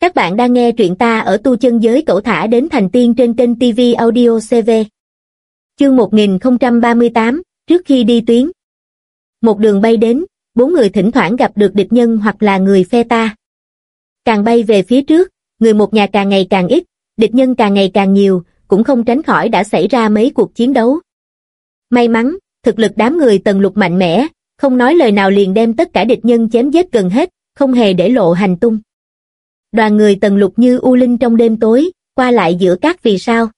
Các bạn đang nghe truyện ta ở tu chân giới cẩu thả đến thành tiên trên kênh TV Audio CV. Chương 1038, trước khi đi tuyến. Một đường bay đến, bốn người thỉnh thoảng gặp được địch nhân hoặc là người phe ta. Càng bay về phía trước, người một nhà càng ngày càng ít, địch nhân càng ngày càng nhiều, cũng không tránh khỏi đã xảy ra mấy cuộc chiến đấu. May mắn, thực lực đám người tần lục mạnh mẽ, không nói lời nào liền đem tất cả địch nhân chém giết gần hết, không hề để lộ hành tung. Đoàn người tần lục như u linh trong đêm tối, qua lại giữa các vì sao.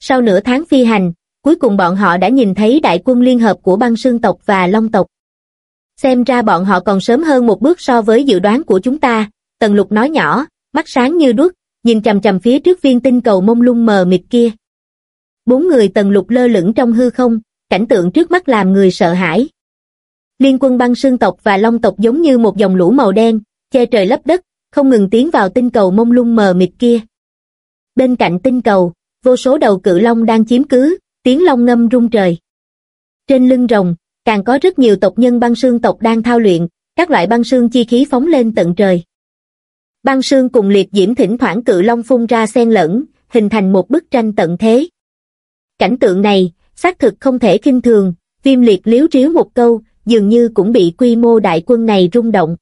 Sau nửa tháng phi hành, cuối cùng bọn họ đã nhìn thấy đại quân liên hợp của băng sương tộc và long tộc. Xem ra bọn họ còn sớm hơn một bước so với dự đoán của chúng ta, tần lục nói nhỏ, mắt sáng như đuốc, nhìn chầm chầm phía trước viên tinh cầu mông lung mờ mịt kia. Bốn người tần lục lơ lửng trong hư không, cảnh tượng trước mắt làm người sợ hãi. Liên quân băng sương tộc và long tộc giống như một dòng lũ màu đen, che trời lấp đất, không ngừng tiến vào tinh cầu mông lung mờ mịt kia. Bên cạnh tinh cầu, vô số đầu cự long đang chiếm cứ, tiếng long ngâm rung trời. Trên lưng rồng, càng có rất nhiều tộc nhân băng sương tộc đang thao luyện, các loại băng sương chi khí phóng lên tận trời. Băng sương cùng liệt diễm thỉnh thoảng cự long phun ra xen lẫn, hình thành một bức tranh tận thế. Cảnh tượng này, xác thực không thể kinh thường, viêm liệt liếu riếu một câu, dường như cũng bị quy mô đại quân này rung động.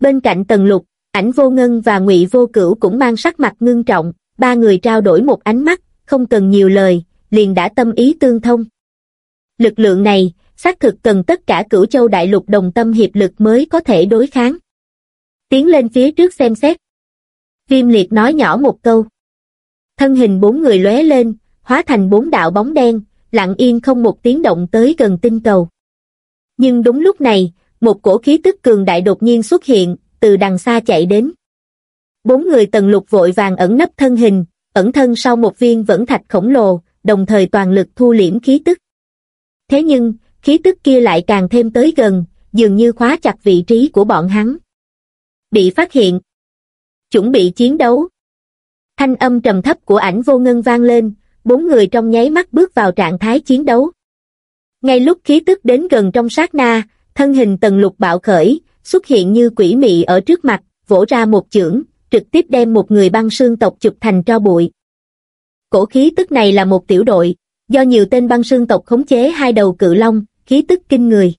Bên cạnh tần lục, ảnh vô ngân và ngụy vô cửu cũng mang sắc mặt ngưng trọng, ba người trao đổi một ánh mắt, không cần nhiều lời, liền đã tâm ý tương thông. Lực lượng này, xác thực cần tất cả cửu châu đại lục đồng tâm hiệp lực mới có thể đối kháng. Tiến lên phía trước xem xét. Viêm liệt nói nhỏ một câu. Thân hình bốn người lóe lên, hóa thành bốn đạo bóng đen, lặng yên không một tiếng động tới gần tinh cầu. Nhưng đúng lúc này, một cổ khí tức cường đại đột nhiên xuất hiện, từ đằng xa chạy đến. Bốn người tần lục vội vàng ẩn nấp thân hình, ẩn thân sau một viên vẫn thạch khổng lồ, đồng thời toàn lực thu liễm khí tức. Thế nhưng, khí tức kia lại càng thêm tới gần, dường như khóa chặt vị trí của bọn hắn. Bị phát hiện. Chuẩn bị chiến đấu. Thanh âm trầm thấp của ảnh vô ngân vang lên, bốn người trong nháy mắt bước vào trạng thái chiến đấu. Ngay lúc khí tức đến gần trong sát na, thân hình tần lục bạo khởi, xuất hiện như quỷ mị ở trước mặt, vỗ ra một chưởng, trực tiếp đem một người băng sương tộc chụp thành cho bụi. Cổ khí tức này là một tiểu đội, do nhiều tên băng sương tộc khống chế hai đầu cự long, khí tức kinh người.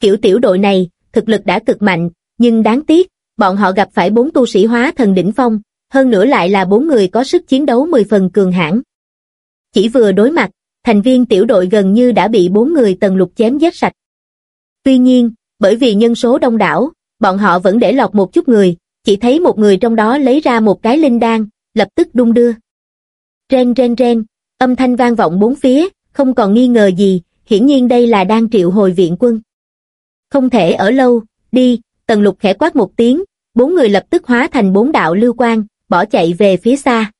Kiểu tiểu đội này, thực lực đã cực mạnh, nhưng đáng tiếc, bọn họ gặp phải bốn tu sĩ hóa thần đỉnh phong, hơn nữa lại là bốn người có sức chiến đấu 10 phần cường hãn. Chỉ vừa đối mặt, thành viên tiểu đội gần như đã bị bốn người tần lục chém giết sạch. Tuy nhiên, bởi vì nhân số đông đảo, bọn họ vẫn để lọt một chút người, chỉ thấy một người trong đó lấy ra một cái linh đan, lập tức đung đưa. Ren ren ren, âm thanh vang vọng bốn phía, không còn nghi ngờ gì, hiển nhiên đây là đang triệu hồi viện quân. Không thể ở lâu, đi, tần lục khẽ quát một tiếng, bốn người lập tức hóa thành bốn đạo lưu quang, bỏ chạy về phía xa.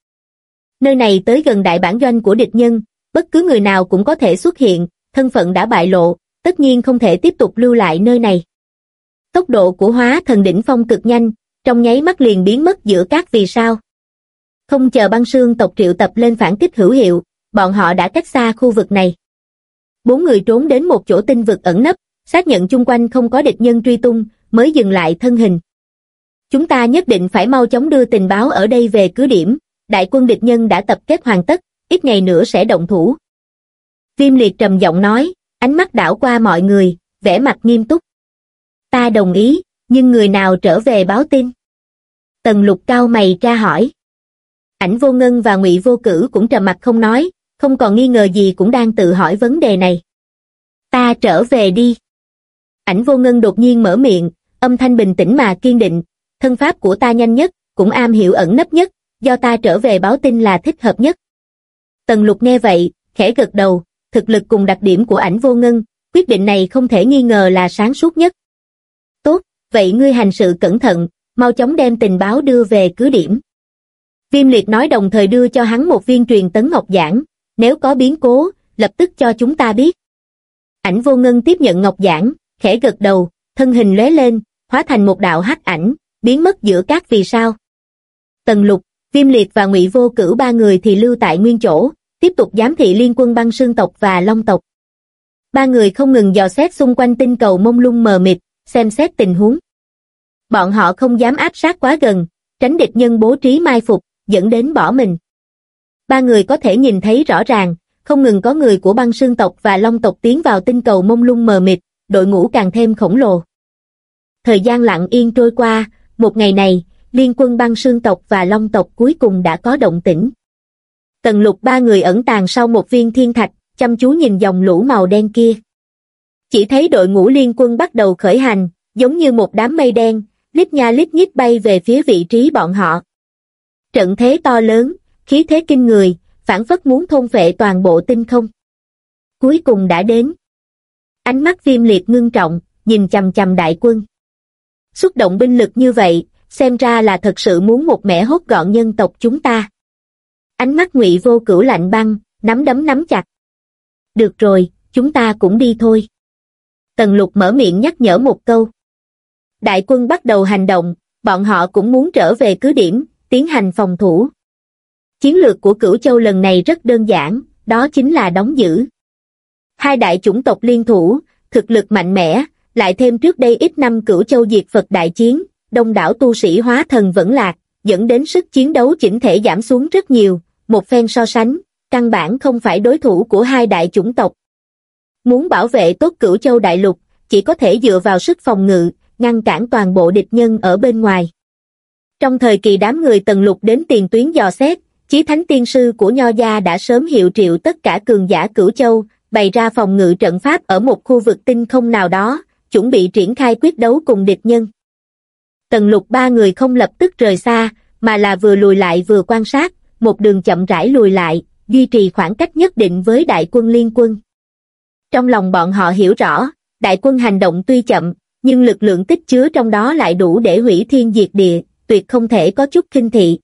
Nơi này tới gần đại bản doanh của địch nhân, bất cứ người nào cũng có thể xuất hiện, thân phận đã bại lộ, tất nhiên không thể tiếp tục lưu lại nơi này. Tốc độ của hóa thần đỉnh phong cực nhanh, trong nháy mắt liền biến mất giữa các vì sao. Không chờ băng sương tộc triệu tập lên phản kích hữu hiệu, bọn họ đã cách xa khu vực này. Bốn người trốn đến một chỗ tinh vực ẩn nấp, xác nhận chung quanh không có địch nhân truy tung, mới dừng lại thân hình. Chúng ta nhất định phải mau chóng đưa tình báo ở đây về cứ điểm, đại quân địch nhân đã tập kết hoàn tất, ít ngày nữa sẽ động thủ. Viêm liệt trầm giọng nói, ánh mắt đảo qua mọi người, vẻ mặt nghiêm túc. Ta đồng ý, nhưng người nào trở về báo tin? Tần lục cao mày tra hỏi. Ảnh vô ngân và ngụy vô cử cũng trầm mặt không nói, không còn nghi ngờ gì cũng đang tự hỏi vấn đề này. Ta trở về đi. Ảnh vô ngân đột nhiên mở miệng, âm thanh bình tĩnh mà kiên định, thân pháp của ta nhanh nhất, cũng am hiểu ẩn nấp nhất, do ta trở về báo tin là thích hợp nhất. Tần lục nghe vậy, khẽ gật đầu, thực lực cùng đặc điểm của ảnh vô ngân, quyết định này không thể nghi ngờ là sáng suốt nhất. Tốt, vậy ngươi hành sự cẩn thận, mau chóng đem tình báo đưa về cứ điểm. Viêm liệt nói đồng thời đưa cho hắn một viên truyền tấn ngọc giảng, nếu có biến cố, lập tức cho chúng ta biết. Ảnh vô ngân tiếp nhận ngọc giảng, khẽ gật đầu, thân hình lóe lên, hóa thành một đạo hắc ảnh, biến mất giữa các vì sao. Tần lục, viêm liệt và ngụy vô cử ba người thì lưu tại nguyên chỗ, tiếp tục giám thị liên quân băng sương tộc và long tộc. Ba người không ngừng dò xét xung quanh tinh cầu mông lung mờ mịt, xem xét tình huống. Bọn họ không dám áp sát quá gần, tránh địch nhân bố trí mai phục, dẫn đến bỏ mình. Ba người có thể nhìn thấy rõ ràng, không ngừng có người của băng sương tộc và long tộc tiến vào tinh cầu mông lung mờ mịt, đội ngũ càng thêm khổng lồ. Thời gian lặng yên trôi qua, một ngày này, liên quân băng sương tộc và long tộc cuối cùng đã có động tĩnh. Tần lục ba người ẩn tàng sau một viên thiên thạch, chăm chú nhìn dòng lũ màu đen kia. Chỉ thấy đội ngũ liên quân bắt đầu khởi hành, giống như một đám mây đen, lít nha lít nhít bay về phía vị trí bọn họ. Trận thế to lớn, khí thế kinh người, phản phất muốn thôn vệ toàn bộ tinh không. Cuối cùng đã đến. Ánh mắt viêm liệt ngưng trọng, nhìn chầm chầm đại quân. Xúc động binh lực như vậy, xem ra là thật sự muốn một mẻ hốt gọn nhân tộc chúng ta. Ánh mắt ngụy vô cửu lạnh băng, nắm đấm nắm chặt. Được rồi, chúng ta cũng đi thôi. Tần lục mở miệng nhắc nhở một câu. Đại quân bắt đầu hành động, bọn họ cũng muốn trở về cứ điểm, tiến hành phòng thủ. Chiến lược của cửu châu lần này rất đơn giản, đó chính là đóng giữ. Hai đại chủng tộc liên thủ, thực lực mạnh mẽ, lại thêm trước đây ít năm cửu châu diệt Phật đại chiến, đông đảo tu sĩ hóa thần vẫn lạc, dẫn đến sức chiến đấu chỉnh thể giảm xuống rất nhiều, một phen so sánh, căn bản không phải đối thủ của hai đại chủng tộc. Muốn bảo vệ tốt cửu châu đại lục, chỉ có thể dựa vào sức phòng ngự, ngăn cản toàn bộ địch nhân ở bên ngoài. Trong thời kỳ đám người tần lục đến tiền tuyến dò xét, chí thánh tiên sư của Nho Gia đã sớm hiệu triệu tất cả cường giả cửu châu, bày ra phòng ngự trận pháp ở một khu vực tinh không nào đó, chuẩn bị triển khai quyết đấu cùng địch nhân. Tần lục ba người không lập tức rời xa, mà là vừa lùi lại vừa quan sát, một đường chậm rãi lùi lại, duy trì khoảng cách nhất định với đại quân liên quân. Trong lòng bọn họ hiểu rõ, đại quân hành động tuy chậm, nhưng lực lượng tích chứa trong đó lại đủ để hủy thiên diệt địa, tuyệt không thể có chút kinh thị.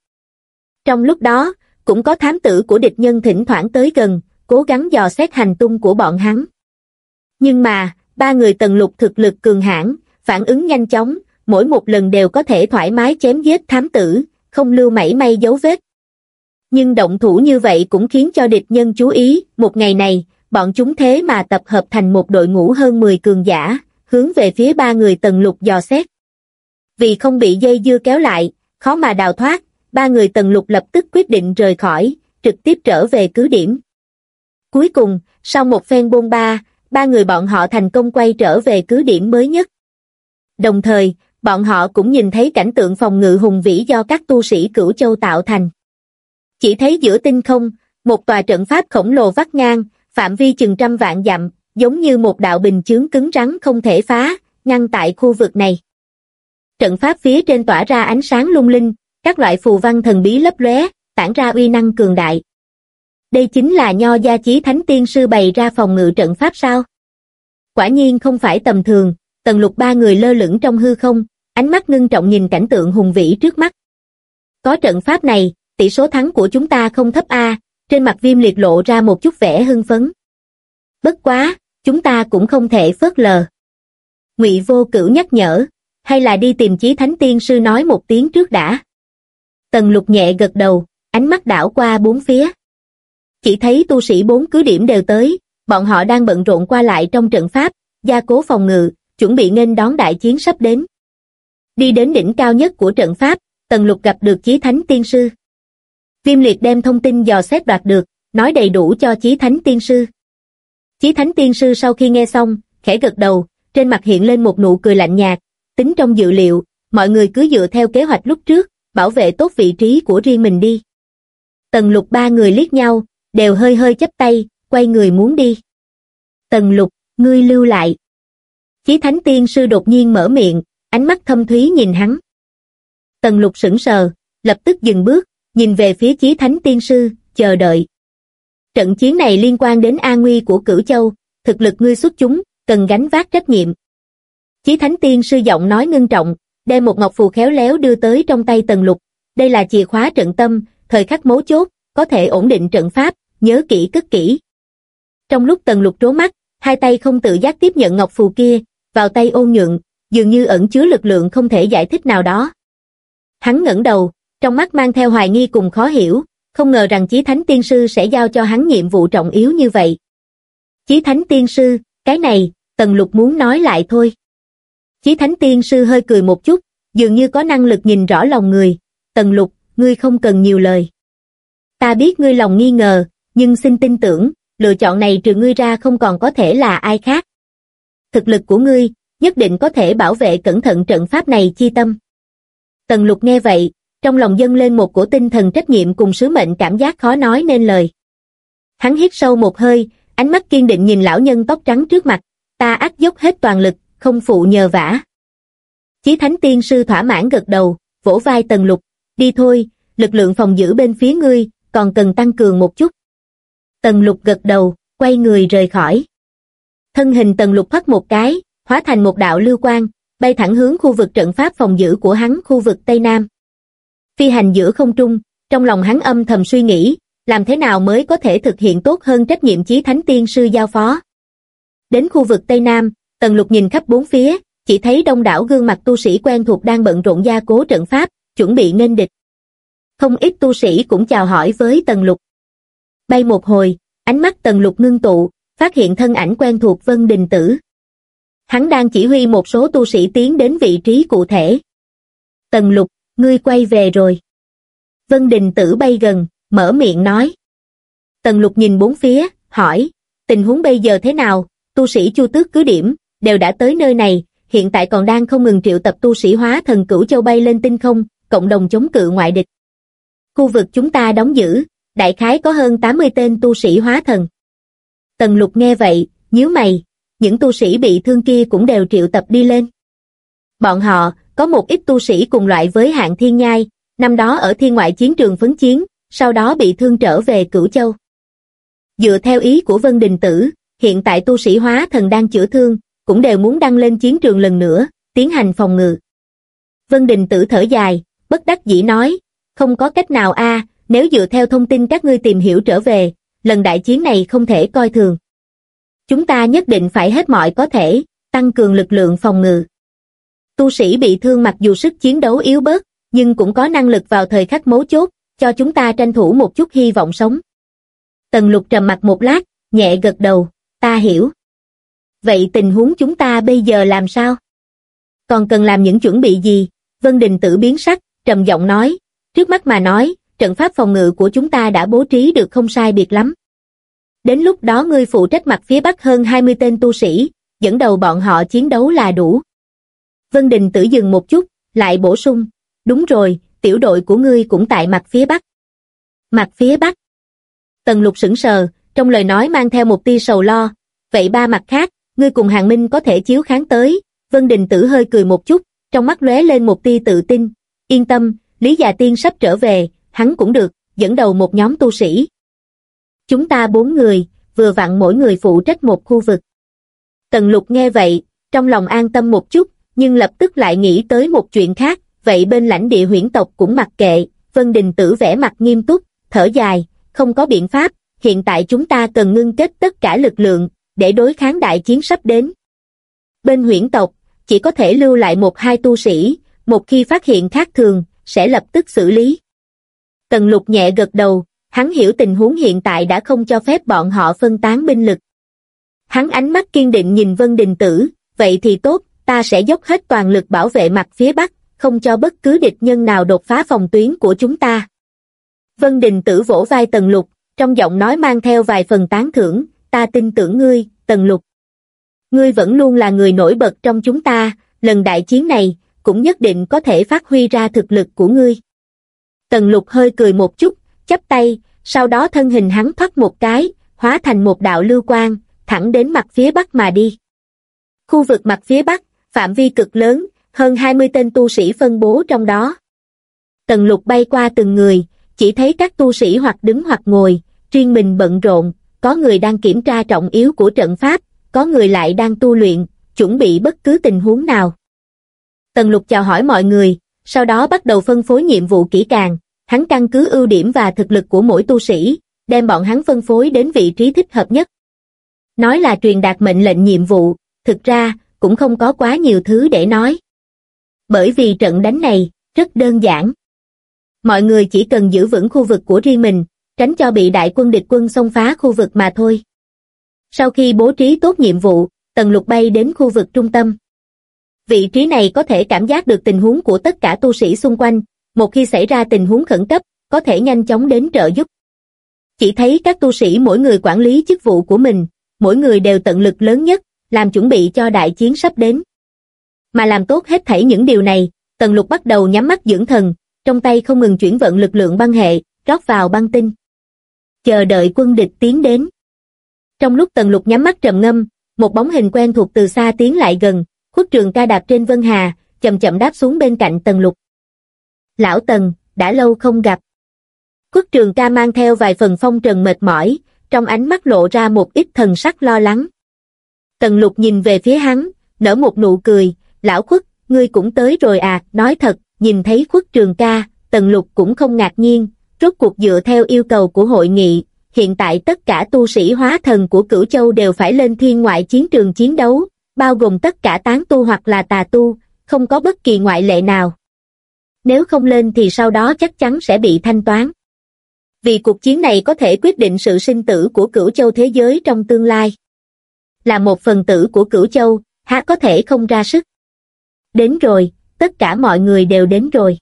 Trong lúc đó, cũng có thám tử của địch nhân thỉnh thoảng tới gần, cố gắng dò xét hành tung của bọn hắn. Nhưng mà, ba người tần lục thực lực cường hãn, phản ứng nhanh chóng, mỗi một lần đều có thể thoải mái chém giết thám tử, không lưu mảy may dấu vết. Nhưng động thủ như vậy cũng khiến cho địch nhân chú ý, một ngày này, bọn chúng thế mà tập hợp thành một đội ngũ hơn 10 cường giả, hướng về phía ba người tần lục dò xét. Vì không bị dây dưa kéo lại, khó mà đào thoát, ba người tần lục lập tức quyết định rời khỏi, trực tiếp trở về cứ điểm. Cuối cùng, sau một phen bôn ba, ba người bọn họ thành công quay trở về cứ điểm mới nhất. Đồng thời, bọn họ cũng nhìn thấy cảnh tượng phòng ngự hùng vĩ do các tu sĩ cửu châu tạo thành. Chỉ thấy giữa tinh không, một tòa trận pháp khổng lồ vắt ngang, phạm vi chừng trăm vạn dặm, giống như một đạo bình chướng cứng rắn không thể phá, ngăn tại khu vực này. Trận pháp phía trên tỏa ra ánh sáng lung linh, các loại phù văn thần bí lấp lóe, tản ra uy năng cường đại. Đây chính là nho gia chí thánh tiên sư bày ra phòng ngự trận pháp sao? Quả nhiên không phải tầm thường, tần lục ba người lơ lửng trong hư không, ánh mắt ngưng trọng nhìn cảnh tượng hùng vĩ trước mắt. Có trận pháp này, tỷ số thắng của chúng ta không thấp A, trên mặt viêm liệt lộ ra một chút vẻ hưng phấn. Bất quá, chúng ta cũng không thể phớt lờ. Ngụy vô cửu nhắc nhở, hay là đi tìm chí thánh tiên sư nói một tiếng trước đã. Tần lục nhẹ gật đầu, ánh mắt đảo qua bốn phía. Chỉ thấy tu sĩ bốn cứ điểm đều tới, bọn họ đang bận rộn qua lại trong trận pháp, gia cố phòng ngự, chuẩn bị nghênh đón đại chiến sắp đến. Đi đến đỉnh cao nhất của trận pháp, Tần Lục gặp được Chí Thánh Tiên Sư. Viêm Liệt đem thông tin dò xét đoạt được, nói đầy đủ cho Chí Thánh Tiên Sư. Chí Thánh Tiên Sư sau khi nghe xong, khẽ gật đầu, trên mặt hiện lên một nụ cười lạnh nhạt, tính trong dự liệu, mọi người cứ dựa theo kế hoạch lúc trước, bảo vệ tốt vị trí của riêng mình đi. Tần Lục ba người liếc nhau, đều hơi hơi chấp tay, quay người muốn đi. Tần Lục, ngươi lưu lại. Chí Thánh Tiên Sư đột nhiên mở miệng, ánh mắt thâm thúy nhìn hắn. Tần Lục sững sờ, lập tức dừng bước, nhìn về phía Chí Thánh Tiên Sư, chờ đợi. Trận chiến này liên quan đến an nguy của Cửu Châu, thực lực ngươi xuất chúng, cần gánh vác trách nhiệm. Chí Thánh Tiên Sư giọng nói ngưng trọng, đem một ngọc phù khéo léo đưa tới trong tay Tần Lục. Đây là chìa khóa trận tâm, thời khắc mấu chốt, có thể ổn định trận pháp, nhớ kỹ cất kỹ. Trong lúc Tần Lục trố mắt, hai tay không tự giác tiếp nhận ngọc phù kia, vào tay ôn nhuận, dường như ẩn chứa lực lượng không thể giải thích nào đó. Hắn ngẩng đầu, trong mắt mang theo hoài nghi cùng khó hiểu, không ngờ rằng Chí Thánh Tiên Sư sẽ giao cho hắn nhiệm vụ trọng yếu như vậy. Chí Thánh Tiên Sư, cái này, Tần Lục muốn nói lại thôi. Chí Thánh Tiên Sư hơi cười một chút, dường như có năng lực nhìn rõ lòng người, Tần Lục, ngươi không cần nhiều lời. Ta biết ngươi lòng nghi ngờ, nhưng xin tin tưởng, lựa chọn này trừ ngươi ra không còn có thể là ai khác. Thực lực của ngươi, nhất định có thể bảo vệ cẩn thận trận pháp này chi tâm. Tần Lục nghe vậy, trong lòng dâng lên một cổ tinh thần trách nhiệm cùng sứ mệnh cảm giác khó nói nên lời. Hắn hít sâu một hơi, ánh mắt kiên định nhìn lão nhân tóc trắng trước mặt, ta ác dốc hết toàn lực, không phụ nhờ vả. Chí Thánh Tiên Sư thỏa mãn gật đầu, vỗ vai Tần Lục, đi thôi, lực lượng phòng giữ bên phía ngươi, còn cần tăng cường một chút. Tần Lục gật đầu, quay người rời khỏi. Thân hình Tần Lục thoát một cái, hóa thành một đạo lưu quang, bay thẳng hướng khu vực trận pháp phòng giữ của hắn khu vực Tây Nam. Phi hành giữa không trung, trong lòng hắn âm thầm suy nghĩ, làm thế nào mới có thể thực hiện tốt hơn trách nhiệm chí thánh tiên sư giao phó. Đến khu vực Tây Nam, Tần Lục nhìn khắp bốn phía, chỉ thấy đông đảo gương mặt tu sĩ quen thuộc đang bận rộn gia cố trận pháp, chuẩn bị nghênh địch. Không ít tu sĩ cũng chào hỏi với Tần Lục. Bay một hồi, ánh mắt Tần Lục ngưng tụ, phát hiện thân ảnh quen thuộc Vân Đình Tử. Hắn đang chỉ huy một số tu sĩ tiến đến vị trí cụ thể. Tần Lục, ngươi quay về rồi. Vân Đình Tử bay gần, mở miệng nói. Tần Lục nhìn bốn phía, hỏi, tình huống bây giờ thế nào, tu sĩ chu tước cứ điểm, đều đã tới nơi này, hiện tại còn đang không ngừng triệu tập tu sĩ hóa thần cửu châu bay lên tinh không, cộng đồng chống cự ngoại địch. Khu vực chúng ta đóng giữ, đại khái có hơn 80 tên tu sĩ hóa thần. Tần lục nghe vậy, nhíu mày, những tu sĩ bị thương kia cũng đều triệu tập đi lên. Bọn họ, có một ít tu sĩ cùng loại với hạng thiên nhai, năm đó ở thiên ngoại chiến trường phấn chiến, sau đó bị thương trở về cửu châu. Dựa theo ý của Vân Đình Tử, hiện tại tu sĩ hóa thần đang chữa thương, cũng đều muốn đăng lên chiến trường lần nữa, tiến hành phòng ngự. Vân Đình Tử thở dài, bất đắc dĩ nói, không có cách nào a nếu dựa theo thông tin các ngươi tìm hiểu trở về, lần đại chiến này không thể coi thường. Chúng ta nhất định phải hết mọi có thể, tăng cường lực lượng phòng ngự. Tu sĩ bị thương mặc dù sức chiến đấu yếu bớt, nhưng cũng có năng lực vào thời khắc mấu chốt, cho chúng ta tranh thủ một chút hy vọng sống. Tần lục trầm mặt một lát, nhẹ gật đầu, ta hiểu. Vậy tình huống chúng ta bây giờ làm sao? Còn cần làm những chuẩn bị gì? Vân Đình tử biến sắc, trầm giọng nói, trước mắt mà nói, trận pháp phòng ngự của chúng ta đã bố trí được không sai biệt lắm. Đến lúc đó ngươi phụ trách mặt phía bắc hơn 20 tên tu sĩ, dẫn đầu bọn họ chiến đấu là đủ. Vân Đình tử dừng một chút, lại bổ sung, đúng rồi, tiểu đội của ngươi cũng tại mặt phía bắc. Mặt phía bắc. Tần lục sững sờ, trong lời nói mang theo một tia sầu lo, vậy ba mặt khác, ngươi cùng hàng minh có thể chiếu kháng tới, Vân Đình Tử hơi cười một chút, trong mắt lóe lên một tia tự tin, yên tâm, Lý Già Tiên sắp trở về, hắn cũng được, dẫn đầu một nhóm tu sĩ. Chúng ta bốn người, vừa vặn mỗi người phụ trách một khu vực. Tần lục nghe vậy, trong lòng an tâm một chút, nhưng lập tức lại nghĩ tới một chuyện khác, vậy bên lãnh địa huyễn tộc cũng mặc kệ, Vân Đình Tử vẻ mặt nghiêm túc, thở dài, không có biện pháp, hiện tại chúng ta cần ngưng kết tất cả lực lượng, để đối kháng đại chiến sắp đến. Bên huyễn tộc, chỉ có thể lưu lại một hai tu sĩ, một khi phát hiện khác thường, sẽ lập tức xử lý. Tần lục nhẹ gật đầu, hắn hiểu tình huống hiện tại đã không cho phép bọn họ phân tán binh lực. Hắn ánh mắt kiên định nhìn Vân Đình Tử, vậy thì tốt, ta sẽ dốc hết toàn lực bảo vệ mặt phía Bắc, không cho bất cứ địch nhân nào đột phá phòng tuyến của chúng ta. Vân Đình Tử vỗ vai Tần Lục, trong giọng nói mang theo vài phần tán thưởng, ta tin tưởng ngươi, Tần Lục. Ngươi vẫn luôn là người nổi bật trong chúng ta, lần đại chiến này, cũng nhất định có thể phát huy ra thực lực của ngươi. Tần Lục hơi cười một chút, chắp tay, sau đó thân hình hắn thoát một cái, hóa thành một đạo lưu quang, thẳng đến mặt phía bắc mà đi. Khu vực mặt phía bắc, phạm vi cực lớn, hơn 20 tên tu sĩ phân bố trong đó. Tần Lục bay qua từng người, chỉ thấy các tu sĩ hoặc đứng hoặc ngồi, riêng mình bận rộn, có người đang kiểm tra trọng yếu của trận pháp, có người lại đang tu luyện, chuẩn bị bất cứ tình huống nào. Tần lục chào hỏi mọi người, sau đó bắt đầu phân phối nhiệm vụ kỹ càng, hắn căn cứ ưu điểm và thực lực của mỗi tu sĩ, đem bọn hắn phân phối đến vị trí thích hợp nhất. Nói là truyền đạt mệnh lệnh nhiệm vụ, thực ra, cũng không có quá nhiều thứ để nói. Bởi vì trận đánh này, rất đơn giản. Mọi người chỉ cần giữ vững khu vực của riêng mình, tránh cho bị đại quân địch quân xông phá khu vực mà thôi. Sau khi bố trí tốt nhiệm vụ, Tần Lục bay đến khu vực trung tâm. Vị trí này có thể cảm giác được tình huống của tất cả tu sĩ xung quanh, một khi xảy ra tình huống khẩn cấp, có thể nhanh chóng đến trợ giúp. Chỉ thấy các tu sĩ mỗi người quản lý chức vụ của mình, mỗi người đều tận lực lớn nhất, làm chuẩn bị cho đại chiến sắp đến. Mà làm tốt hết thảy những điều này, Tần Lục bắt đầu nhắm mắt dưỡng thần, trong tay không ngừng chuyển vận lực lượng băng hệ, rót vào băng tinh. Chờ đợi quân địch tiến đến. Trong lúc Tần Lục nhắm mắt trầm ngâm, một bóng hình quen thuộc từ xa tiến lại gần, khuất trường ca đạp trên Vân Hà, chậm chậm đáp xuống bên cạnh Tần Lục. Lão Tần, đã lâu không gặp. Khuất trường ca mang theo vài phần phong trần mệt mỏi, trong ánh mắt lộ ra một ít thần sắc lo lắng. Tần Lục nhìn về phía hắn, nở một nụ cười, lão khuất, ngươi cũng tới rồi à, nói thật, nhìn thấy khuất trường ca, Tần Lục cũng không ngạc nhiên, rốt cuộc dựa theo yêu cầu của hội nghị, hiện tại tất cả tu sĩ hóa thần của cửu châu đều phải lên thiên ngoại chiến trường chiến đấu, bao gồm tất cả tán tu hoặc là tà tu, không có bất kỳ ngoại lệ nào. Nếu không lên thì sau đó chắc chắn sẽ bị thanh toán. Vì cuộc chiến này có thể quyết định sự sinh tử của cửu châu thế giới trong tương lai. Là một phần tử của cửu châu, há có thể không ra sức. Đến rồi, tất cả mọi người đều đến rồi.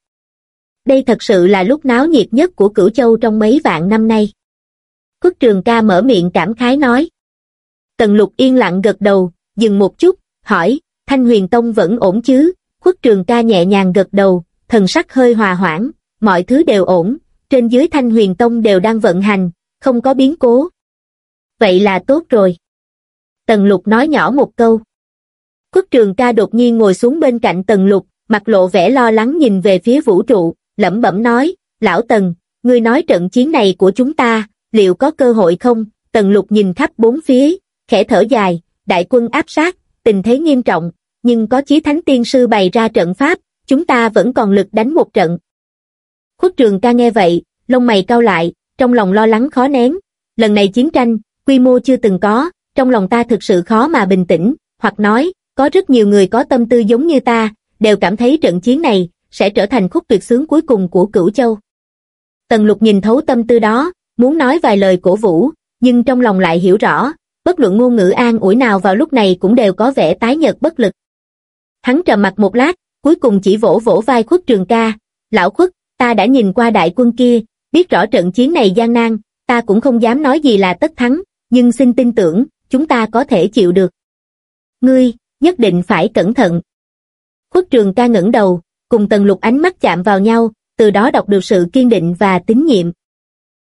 Đây thật sự là lúc náo nhiệt nhất của cửu châu trong mấy vạn năm nay. Quốc trường ca mở miệng cảm khái nói. Tần lục yên lặng gật đầu, dừng một chút, hỏi, Thanh huyền tông vẫn ổn chứ? Quốc trường ca nhẹ nhàng gật đầu, thần sắc hơi hòa hoãn, mọi thứ đều ổn, trên dưới thanh huyền tông đều đang vận hành, không có biến cố. Vậy là tốt rồi. Tần lục nói nhỏ một câu. Quốc trường ca đột nhiên ngồi xuống bên cạnh tần lục, mặt lộ vẻ lo lắng nhìn về phía vũ trụ, lẩm bẩm nói, lão tần, ngươi nói trận chiến này của chúng ta, liệu có cơ hội không? Tần lục nhìn khắp bốn phía, khẽ thở dài, đại quân áp sát, tình thế nghiêm trọng, nhưng có chí thánh tiên sư bày ra trận pháp, chúng ta vẫn còn lực đánh một trận. Khuất trường ca nghe vậy, lông mày cau lại, trong lòng lo lắng khó nén. Lần này chiến tranh, quy mô chưa từng có, trong lòng ta thực sự khó mà bình tĩnh, hoặc nói, có rất nhiều người có tâm tư giống như ta, đều cảm thấy trận chiến này sẽ trở thành khúc tuyệt sướng cuối cùng của cửu châu. Tần lục nhìn thấu tâm tư đó, muốn nói vài lời cổ vũ, nhưng trong lòng lại hiểu rõ, bất luận ngôn ngữ an ủi nào vào lúc này cũng đều có vẻ tái nhợt bất lực. Hắn trầm mặt một lát, cuối cùng chỉ vỗ vỗ vai khuất trường ca, lão khuất, ta đã nhìn qua đại quân kia, biết rõ trận chiến này gian nan, ta cũng không dám nói gì là tất thắng, nhưng xin tin tưởng, chúng ta có thể chịu được. Ngươi, nhất định phải cẩn thận. Khuất trường ca ngẩng đầu, cùng tần lục ánh mắt chạm vào nhau, từ đó đọc được sự kiên định và tín nhiệm.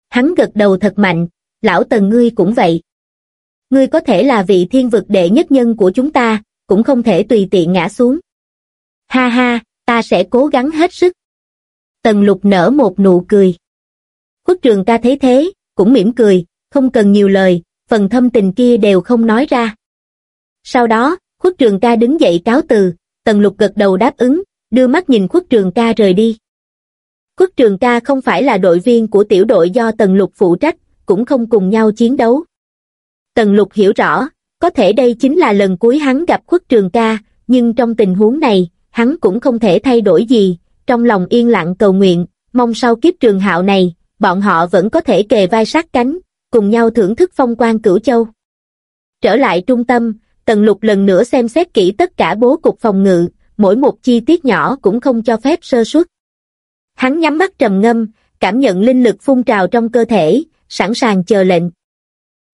Hắn gật đầu thật mạnh, lão tần ngươi cũng vậy. Ngươi có thể là vị thiên vực đệ nhất nhân của chúng ta, cũng không thể tùy tiện ngã xuống. Ha ha, ta sẽ cố gắng hết sức. Tần lục nở một nụ cười. Khuất trường ca thấy thế, cũng mỉm cười, không cần nhiều lời, phần thâm tình kia đều không nói ra. Sau đó, khuất trường ca đứng dậy cáo từ, tần lục gật đầu đáp ứng, đưa mắt nhìn khuất trường ca rời đi. Khuất trường ca không phải là đội viên của tiểu đội do tần lục phụ trách, cũng không cùng nhau chiến đấu. Tần lục hiểu rõ, có thể đây chính là lần cuối hắn gặp khuất trường ca, nhưng trong tình huống này, hắn cũng không thể thay đổi gì, trong lòng yên lặng cầu nguyện, mong sau kiếp trường hạo này, bọn họ vẫn có thể kề vai sát cánh, cùng nhau thưởng thức phong quan cửu châu. Trở lại trung tâm, Tần Lục lần nữa xem xét kỹ tất cả bố cục phòng ngự, mỗi một chi tiết nhỏ cũng không cho phép sơ suất. Hắn nhắm mắt trầm ngâm, cảm nhận linh lực phun trào trong cơ thể, sẵn sàng chờ lệnh.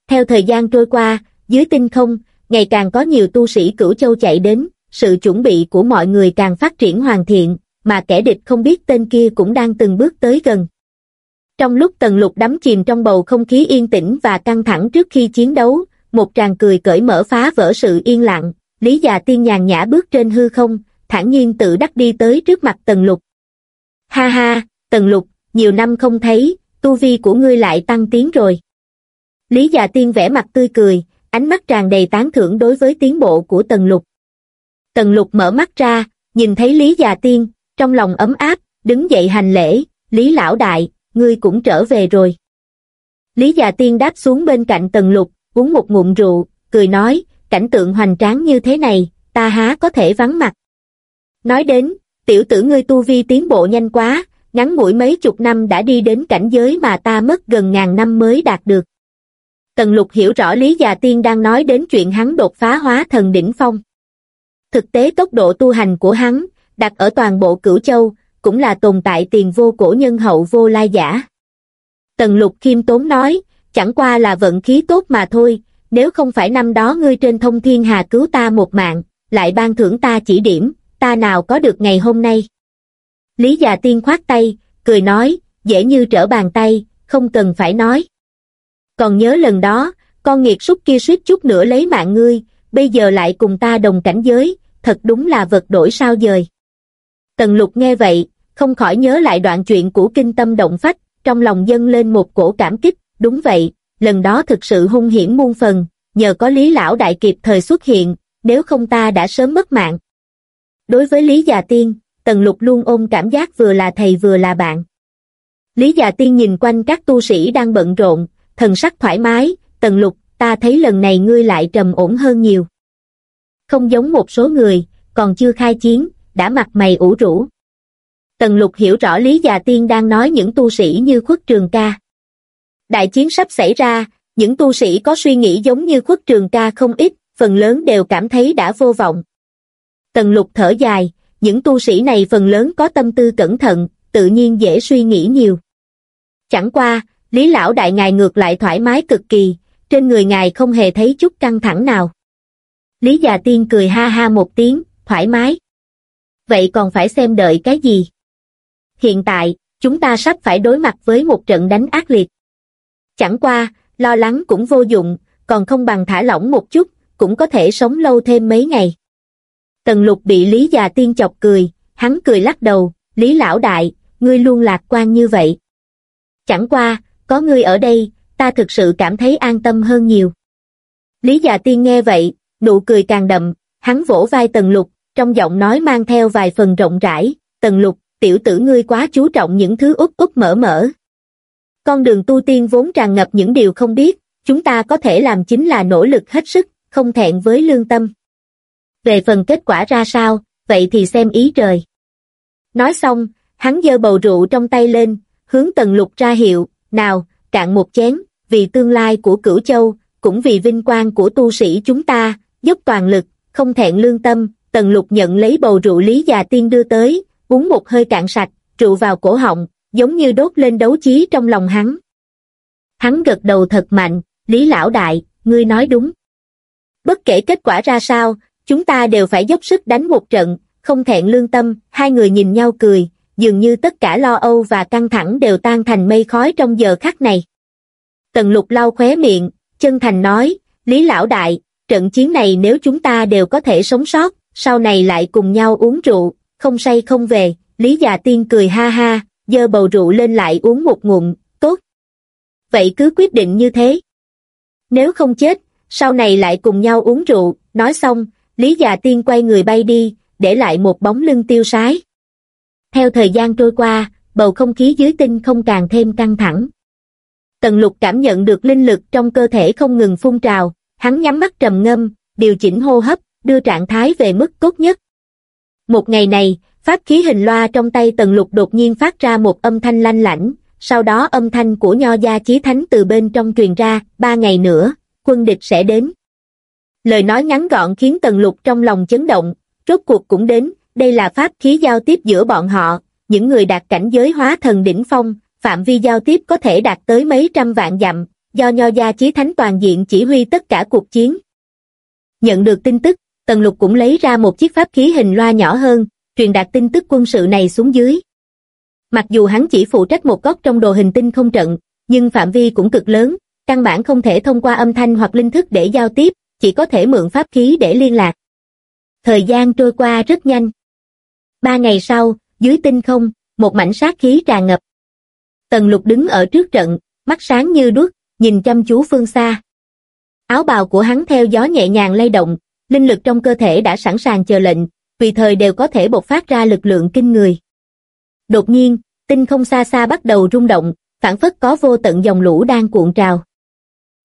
Theo thời gian trôi qua, dưới tinh không, ngày càng có nhiều tu sĩ cửu châu chạy đến, sự chuẩn bị của mọi người càng phát triển hoàn thiện, mà kẻ địch không biết tên kia cũng đang từng bước tới gần. Trong lúc tần lục đắm chìm trong bầu không khí yên tĩnh và căng thẳng trước khi chiến đấu, một tràng cười cởi mở phá vỡ sự yên lặng, Lý già tiên nhàn nhã bước trên hư không, thản nhiên tự đắc đi tới trước mặt tần lục. Ha ha, tần lục, nhiều năm không thấy, tu vi của ngươi lại tăng tiến rồi. Lý già tiên vẽ mặt tươi cười, ánh mắt tràn đầy tán thưởng đối với tiến bộ của tần lục. Tần lục mở mắt ra, nhìn thấy Lý già tiên, trong lòng ấm áp, đứng dậy hành lễ, Lý lão đại, ngươi cũng trở về rồi. Lý già tiên đáp xuống bên cạnh tần lục, uống một ngụm rượu, cười nói, cảnh tượng hoành tráng như thế này, ta há có thể vắng mặt. Nói đến, tiểu tử ngươi tu vi tiến bộ nhanh quá, ngắn ngủi mấy chục năm đã đi đến cảnh giới mà ta mất gần ngàn năm mới đạt được. Tần lục hiểu rõ Lý Già Tiên đang nói đến chuyện hắn đột phá hóa thần đỉnh phong. Thực tế tốc độ tu hành của hắn, đặt ở toàn bộ cửu châu, cũng là tồn tại tiền vô cổ nhân hậu vô lai giả. Tần lục khiêm tốn nói, chẳng qua là vận khí tốt mà thôi, nếu không phải năm đó ngươi trên thông thiên hà cứu ta một mạng, lại ban thưởng ta chỉ điểm, ta nào có được ngày hôm nay. Lý già tiên khoát tay, cười nói, dễ như trở bàn tay, không cần phải nói. Còn nhớ lần đó, con nghiệt súc kia suýt chút nữa lấy mạng ngươi, bây giờ lại cùng ta đồng cảnh giới, thật đúng là vật đổi sao dời. Tần lục nghe vậy, không khỏi nhớ lại đoạn chuyện của kinh tâm động phách, trong lòng dâng lên một cổ cảm kích, đúng vậy, lần đó thực sự hung hiểm muôn phần, nhờ có Lý Lão Đại kịp thời xuất hiện, nếu không ta đã sớm mất mạng. Đối với Lý Già Tiên, Tần Lục luôn ôm cảm giác vừa là thầy vừa là bạn. Lý Già Tiên nhìn quanh các tu sĩ đang bận rộn, thần sắc thoải mái, Tần Lục, ta thấy lần này ngươi lại trầm ổn hơn nhiều. Không giống một số người, còn chưa khai chiến, đã mặt mày ủ rũ. Tần Lục hiểu rõ Lý Già Tiên đang nói những tu sĩ như khuất trường ca. Đại chiến sắp xảy ra, những tu sĩ có suy nghĩ giống như khuất trường ca không ít, phần lớn đều cảm thấy đã vô vọng. Tần Lục thở dài, những tu sĩ này phần lớn có tâm tư cẩn thận, tự nhiên dễ suy nghĩ nhiều. Chẳng qua, Lý Lão Đại Ngài ngược lại thoải mái cực kỳ, trên người Ngài không hề thấy chút căng thẳng nào. Lý Già Tiên cười ha ha một tiếng, thoải mái. Vậy còn phải xem đợi cái gì? Hiện tại, chúng ta sắp phải đối mặt với một trận đánh ác liệt. Chẳng qua, lo lắng cũng vô dụng, còn không bằng thả lỏng một chút, cũng có thể sống lâu thêm mấy ngày. Tần lục bị Lý già tiên chọc cười, hắn cười lắc đầu, Lý lão đại, ngươi luôn lạc quan như vậy. Chẳng qua, có ngươi ở đây, ta thực sự cảm thấy an tâm hơn nhiều. Lý già tiên nghe vậy, nụ cười càng đậm, hắn vỗ vai tần lục, trong giọng nói mang theo vài phần rộng rãi, tần lục, tiểu tử ngươi quá chú trọng những thứ út út mở mở. Con đường tu tiên vốn tràn ngập những điều không biết, chúng ta có thể làm chính là nỗ lực hết sức, không thẹn với lương tâm. Về phần kết quả ra sao, vậy thì xem ý trời. Nói xong, hắn giơ bầu rượu trong tay lên, hướng tần lục ra hiệu, nào, cạn một chén, vì tương lai của cửu châu, cũng vì vinh quang của tu sĩ chúng ta, dốc toàn lực, không thẹn lương tâm, tần lục nhận lấy bầu rượu lý già tiên đưa tới, uống một hơi cạn sạch, trụ vào cổ họng, giống như đốt lên đấu chí trong lòng hắn. Hắn gật đầu thật mạnh, Lý Lão Đại, ngươi nói đúng. Bất kể kết quả ra sao, chúng ta đều phải dốc sức đánh một trận, không thẹn lương tâm, hai người nhìn nhau cười, dường như tất cả lo âu và căng thẳng đều tan thành mây khói trong giờ khắc này. Tần lục lau khóe miệng, chân thành nói, Lý Lão Đại, trận chiến này nếu chúng ta đều có thể sống sót, sau này lại cùng nhau uống rượu, không say không về, Lý già tiên cười ha ha, dơ bầu rượu lên lại uống một ngụm, tốt. Vậy cứ quyết định như thế. Nếu không chết, sau này lại cùng nhau uống rượu, nói xong, Lý già tiên quay người bay đi, để lại một bóng lưng tiêu sái. Theo thời gian trôi qua, bầu không khí dưới tinh không càng thêm căng thẳng. Tần lục cảm nhận được linh lực trong cơ thể không ngừng phun trào, hắn nhắm mắt trầm ngâm, điều chỉnh hô hấp, đưa trạng thái về mức tốt nhất. Một ngày này, pháp khí hình loa trong tay tần lục đột nhiên phát ra một âm thanh lanh lảnh, sau đó âm thanh của nho gia chí thánh từ bên trong truyền ra, ba ngày nữa, quân địch sẽ đến. Lời nói ngắn gọn khiến tần lục trong lòng chấn động, rốt cuộc cũng đến, đây là pháp khí giao tiếp giữa bọn họ, những người đạt cảnh giới hóa thần đỉnh phong, phạm vi giao tiếp có thể đạt tới mấy trăm vạn dặm, do nho gia chí thánh toàn diện chỉ huy tất cả cuộc chiến. Nhận được tin tức, Tần Lục cũng lấy ra một chiếc pháp khí hình loa nhỏ hơn, truyền đạt tin tức quân sự này xuống dưới. Mặc dù hắn chỉ phụ trách một góc trong đồ hình tinh không trận, nhưng phạm vi cũng cực lớn, căn bản không thể thông qua âm thanh hoặc linh thức để giao tiếp, chỉ có thể mượn pháp khí để liên lạc. Thời gian trôi qua rất nhanh. Ba ngày sau, dưới tinh không, một mảnh sát khí tràn ngập. Tần lục đứng ở trước trận, mắt sáng như đuốc, nhìn chăm chú phương xa. Áo bào của hắn theo gió nhẹ nhàng lay động, linh lực trong cơ thể đã sẵn sàng chờ lệnh, tùy thời đều có thể bộc phát ra lực lượng kinh người. Đột nhiên, tinh không xa xa bắt đầu rung động, phản phất có vô tận dòng lũ đang cuộn trào.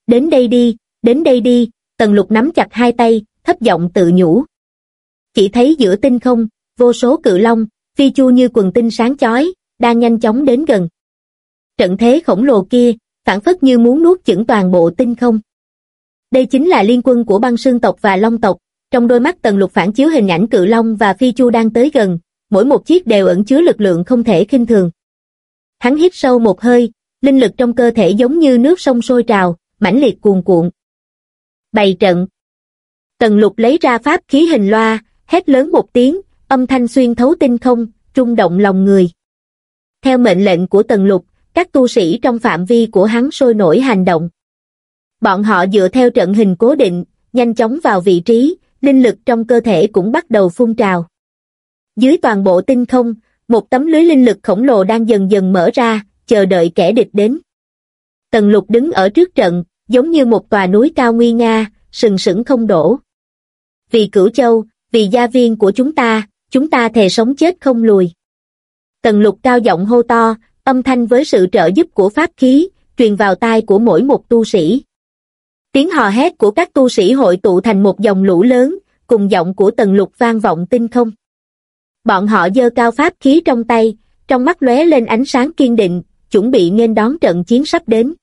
Đến đây đi, đến đây đi, tần lục nắm chặt hai tay, thấp giọng tự nhủ. Chỉ thấy giữa tinh không, vô số cự long, phi chu như quần tinh sáng chói, đang nhanh chóng đến gần. Trận thế khổng lồ kia, phản phất như muốn nuốt chửng toàn bộ tinh không. Đây chính là liên quân của băng sương tộc và long tộc, trong đôi mắt tần lục phản chiếu hình ảnh cự long và phi chu đang tới gần, mỗi một chiếc đều ẩn chứa lực lượng không thể khinh thường. Hắn hít sâu một hơi, linh lực trong cơ thể giống như nước sông sôi trào, mãnh liệt cuồn cuộn. Bày trận. Tần lục lấy ra pháp khí hình loa, hét lớn một tiếng, âm thanh xuyên thấu tinh không, rung động lòng người. Theo mệnh lệnh của tần lục, các tu sĩ trong phạm vi của hắn sôi nổi hành động. Bọn họ dựa theo trận hình cố định, nhanh chóng vào vị trí, linh lực trong cơ thể cũng bắt đầu phun trào. Dưới toàn bộ tinh không, một tấm lưới linh lực khổng lồ đang dần dần mở ra, chờ đợi kẻ địch đến. Tần lục đứng ở trước trận, giống như một tòa núi cao nguy nga, sừng sững không đổ. Vì cửu châu, vì gia viên của chúng ta, chúng ta thề sống chết không lùi. Tần lục cao giọng hô to, âm thanh với sự trợ giúp của pháp khí, truyền vào tai của mỗi một tu sĩ. Tiếng hò hét của các tu sĩ hội tụ thành một dòng lũ lớn, cùng giọng của tần lục vang vọng tinh không. Bọn họ giơ cao pháp khí trong tay, trong mắt lóe lên ánh sáng kiên định, chuẩn bị nên đón trận chiến sắp đến.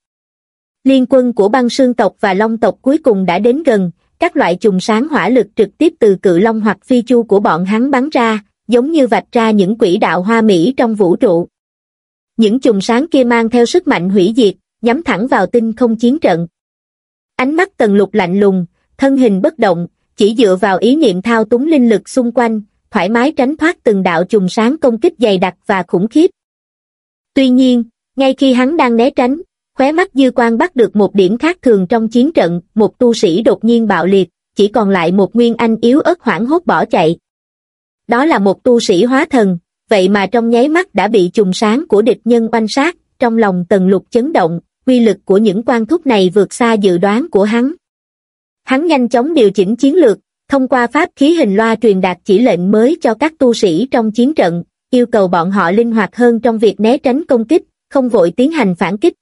Liên quân của băng sương tộc và long tộc cuối cùng đã đến gần, các loại trùng sáng hỏa lực trực tiếp từ cự long hoặc phi chu của bọn hắn bắn ra, giống như vạch ra những quỹ đạo hoa mỹ trong vũ trụ. Những trùng sáng kia mang theo sức mạnh hủy diệt, nhắm thẳng vào tinh không chiến trận. Ánh mắt tần lục lạnh lùng, thân hình bất động, chỉ dựa vào ý niệm thao túng linh lực xung quanh, thoải mái tránh thoát từng đạo trùng sáng công kích dày đặc và khủng khiếp. Tuy nhiên, ngay khi hắn đang né tránh, khóe mắt dư quan bắt được một điểm khác thường trong chiến trận, một tu sĩ đột nhiên bạo liệt, chỉ còn lại một nguyên anh yếu ớt hoảng hốt bỏ chạy. Đó là một tu sĩ hóa thần, vậy mà trong nháy mắt đã bị trùng sáng của địch nhân oanh sát, trong lòng tần lục chấn động, quy lực của những quan thúc này vượt xa dự đoán của hắn. Hắn nhanh chóng điều chỉnh chiến lược, thông qua pháp khí hình loa truyền đạt chỉ lệnh mới cho các tu sĩ trong chiến trận, yêu cầu bọn họ linh hoạt hơn trong việc né tránh công kích, không vội tiến hành phản kích.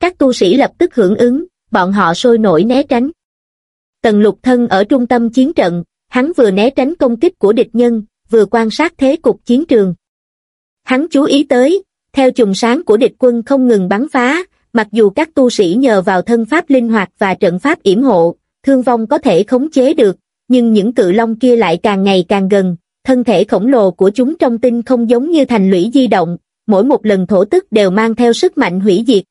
Các tu sĩ lập tức hưởng ứng, bọn họ sôi nổi né tránh. Tần lục thân ở trung tâm chiến trận, hắn vừa né tránh công kích của địch nhân, vừa quan sát thế cục chiến trường. Hắn chú ý tới, theo chùm sáng của địch quân không ngừng bắn phá, mặc dù các tu sĩ nhờ vào thân pháp linh hoạt và trận pháp yểm hộ, thương vong có thể khống chế được, nhưng những cự long kia lại càng ngày càng gần, thân thể khổng lồ của chúng trong tinh không giống như thành lũy di động, mỗi một lần thổ tức đều mang theo sức mạnh hủy diệt.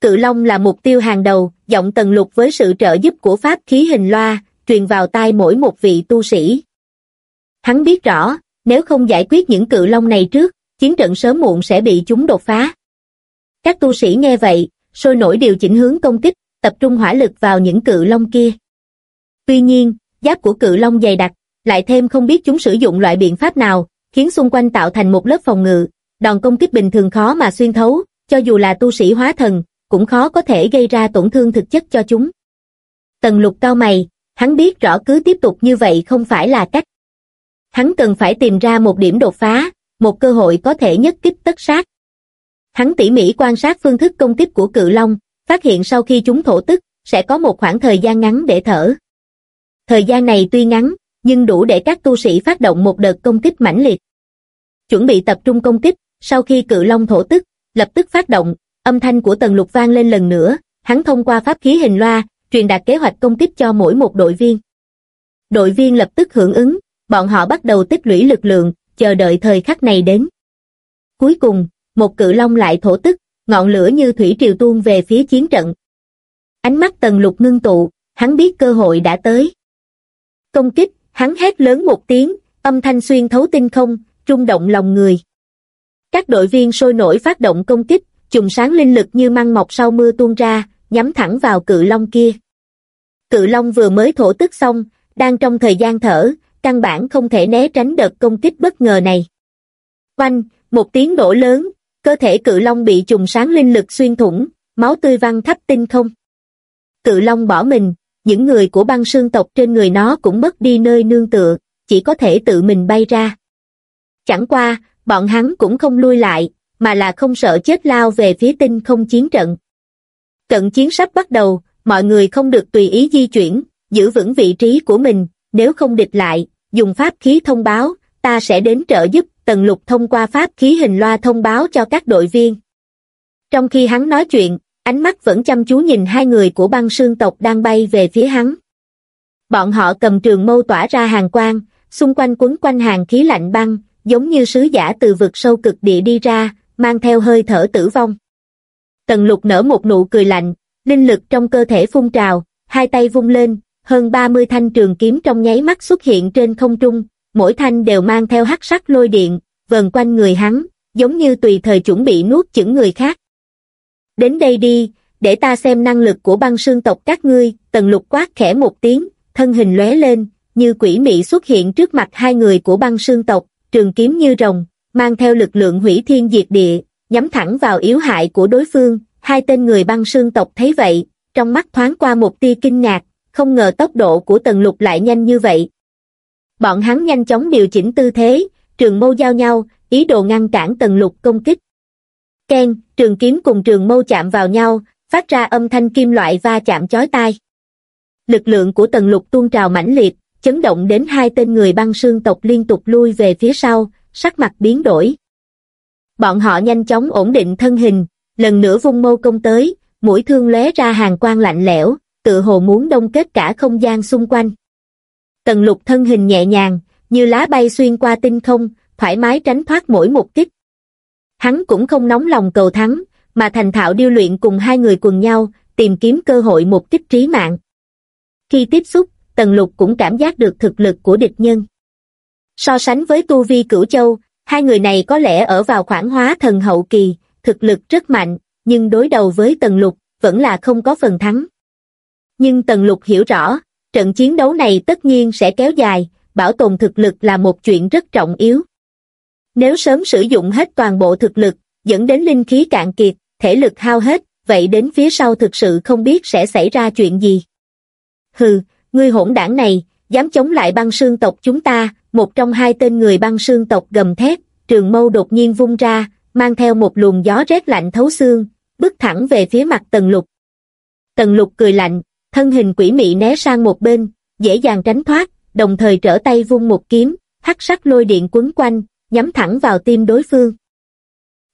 Cự long là mục tiêu hàng đầu, giọng tần lục với sự trợ giúp của pháp khí hình loa, truyền vào tai mỗi một vị tu sĩ. Hắn biết rõ, nếu không giải quyết những cự long này trước, chiến trận sớm muộn sẽ bị chúng đột phá. Các tu sĩ nghe vậy, sôi nổi điều chỉnh hướng công kích, tập trung hỏa lực vào những cự long kia. Tuy nhiên, giáp của cự long dày đặc, lại thêm không biết chúng sử dụng loại biện pháp nào, khiến xung quanh tạo thành một lớp phòng ngự, đòn công kích bình thường khó mà xuyên thấu, cho dù là tu sĩ hóa thần, cũng khó có thể gây ra tổn thương thực chất cho chúng. Tần lục cao mày, hắn biết rõ cứ tiếp tục như vậy không phải là cách. Hắn cần phải tìm ra một điểm đột phá, một cơ hội có thể nhất kích tất sát. Hắn tỉ mỉ quan sát phương thức công kích của cự long, phát hiện sau khi chúng thổ tức, sẽ có một khoảng thời gian ngắn để thở. Thời gian này tuy ngắn, nhưng đủ để các tu sĩ phát động một đợt công kích mãnh liệt. Chuẩn bị tập trung công kích, sau khi cự long thổ tức, lập tức phát động, âm thanh của tần lục vang lên lần nữa, hắn thông qua pháp khí hình loa, truyền đạt kế hoạch công kích cho mỗi một đội viên. Đội viên lập tức hưởng ứng, bọn họ bắt đầu tích lũy lực lượng, chờ đợi thời khắc này đến. Cuối cùng, một cự long lại thổ tức, ngọn lửa như thủy triều tuôn về phía chiến trận. Ánh mắt tần lục ngưng tụ, hắn biết cơ hội đã tới. Công kích, hắn hét lớn một tiếng, âm thanh xuyên thấu tinh không, rung động lòng người. Các đội viên sôi nổi phát động công kích, trùng sáng linh lực như măng mọc sau mưa tuôn ra, nhắm thẳng vào cự long kia. Cự long vừa mới thổ tức xong, đang trong thời gian thở, căn bản không thể né tránh đợt công kích bất ngờ này. Oanh, một tiếng nổ lớn, cơ thể cự long bị trùng sáng linh lực xuyên thủng, máu tươi văng khắp tinh không. Cự long bỏ mình, những người của băng sương tộc trên người nó cũng mất đi nơi nương tựa, chỉ có thể tự mình bay ra. Chẳng qua, bọn hắn cũng không lui lại, mà là không sợ chết lao về phía tinh không chiến trận. Trận chiến sắp bắt đầu, mọi người không được tùy ý di chuyển, giữ vững vị trí của mình, nếu không địch lại, dùng pháp khí thông báo, ta sẽ đến trợ giúp, Tần Lục thông qua pháp khí hình loa thông báo cho các đội viên. Trong khi hắn nói chuyện, ánh mắt vẫn chăm chú nhìn hai người của băng sương tộc đang bay về phía hắn. Bọn họ cầm trường mâu tỏa ra hàng quang, xung quanh quấn quanh hàng khí lạnh băng, giống như sứ giả từ vực sâu cực địa đi ra, mang theo hơi thở tử vong. Tần lục nở một nụ cười lạnh, linh lực trong cơ thể phun trào, hai tay vung lên, hơn 30 thanh trường kiếm trong nháy mắt xuất hiện trên không trung, mỗi thanh đều mang theo hắc sắc lôi điện, vần quanh người hắn, giống như tùy thời chuẩn bị nuốt chửng người khác. Đến đây đi, để ta xem năng lực của băng sương tộc các ngươi, tần lục quát khẽ một tiếng, thân hình lóe lên, như quỷ mị xuất hiện trước mặt hai người của băng sương tộc, trường kiếm như rồng, mang theo lực lượng hủy thiên diệt địa, nhắm thẳng vào yếu hại của đối phương, hai tên người băng sương tộc thấy vậy, trong mắt thoáng qua một tia kinh ngạc, không ngờ tốc độ của tần lục lại nhanh như vậy. Bọn hắn nhanh chóng điều chỉnh tư thế, trường mâu giao nhau, ý đồ ngăn cản tần lục công kích. Ken, trường kiếm cùng trường mâu chạm vào nhau, phát ra âm thanh kim loại va chạm chói tai. Lực lượng của tần lục tuôn trào mãnh liệt, chấn động đến hai tên người băng sương tộc liên tục lui về phía sau, sắc mặt biến đổi. Bọn họ nhanh chóng ổn định thân hình, lần nữa vung mâu công tới, mũi thương lóe ra hàng quang lạnh lẽo, tự hồ muốn đông kết cả không gian xung quanh. Tần lục thân hình nhẹ nhàng, như lá bay xuyên qua tinh không, thoải mái tránh thoát mỗi một kích. Hắn cũng không nóng lòng cầu thắng, mà thành thạo điêu luyện cùng hai người quần nhau, tìm kiếm cơ hội một kích trí mạng. Khi tiếp xúc, Tần Lục cũng cảm giác được thực lực của địch nhân. So sánh với Tu Vi Cửu Châu, hai người này có lẽ ở vào khoảng hóa thần hậu kỳ, thực lực rất mạnh, nhưng đối đầu với Tần Lục, vẫn là không có phần thắng. Nhưng Tần Lục hiểu rõ, trận chiến đấu này tất nhiên sẽ kéo dài, bảo tồn thực lực là một chuyện rất trọng yếu. Nếu sớm sử dụng hết toàn bộ thực lực, dẫn đến linh khí cạn kiệt, thể lực hao hết, vậy đến phía sau thực sự không biết sẽ xảy ra chuyện gì. Hừ, ngươi hỗn đảng này, dám chống lại băng sương tộc chúng ta, một trong hai tên người băng sương tộc gầm thét, trường mâu đột nhiên vung ra, mang theo một luồng gió rét lạnh thấu xương, bước thẳng về phía mặt tần lục. Tần lục cười lạnh, thân hình quỷ mị né sang một bên, dễ dàng tránh thoát, đồng thời trở tay vung một kiếm, hắc sắc lôi điện quấn quanh, nhắm thẳng vào tim đối phương.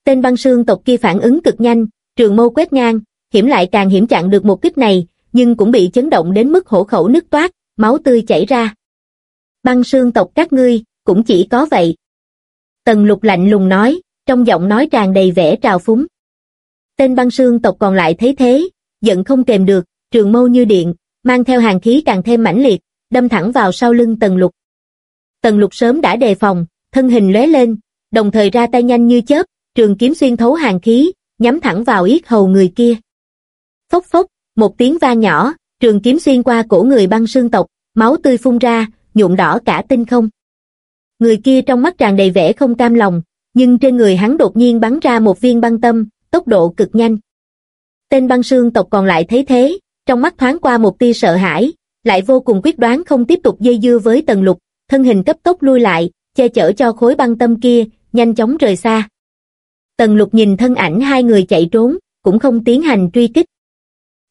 Tên băng sương tộc kia phản ứng cực nhanh, trường mâu quét ngang, hiểm lại càng hiểm chặn được một kích này, nhưng cũng bị chấn động đến mức hổ khẩu nứt toát, máu tươi chảy ra. Băng sương tộc các ngươi, cũng chỉ có vậy. Tần lục lạnh lùng nói, trong giọng nói tràn đầy vẻ trào phúng. Tên băng sương tộc còn lại thấy thế, giận không kềm được, trường mâu như điện, mang theo hàng khí càng thêm mãnh liệt, đâm thẳng vào sau lưng tần lục. Tần lục sớm đã đề phòng, thân hình lóe lên, đồng thời ra tay nhanh như chớp, trường kiếm xuyên thấu hàng khí, nhắm thẳng vào yết hầu người kia. Phốc phốc, một tiếng va nhỏ, trường kiếm xuyên qua cổ người băng sương tộc, máu tươi phun ra, nhuộm đỏ cả tinh không. Người kia trong mắt tràn đầy vẻ không cam lòng, nhưng trên người hắn đột nhiên bắn ra một viên băng tâm, tốc độ cực nhanh. Tên băng sương tộc còn lại thấy thế, trong mắt thoáng qua một tia sợ hãi, lại vô cùng quyết đoán không tiếp tục dây dưa với tần lục, thân hình cấp tốc lui lại, che chở cho khối băng tâm kia, nhanh chóng rời xa. Tần lục nhìn thân ảnh hai người chạy trốn, cũng không tiến hành truy kích.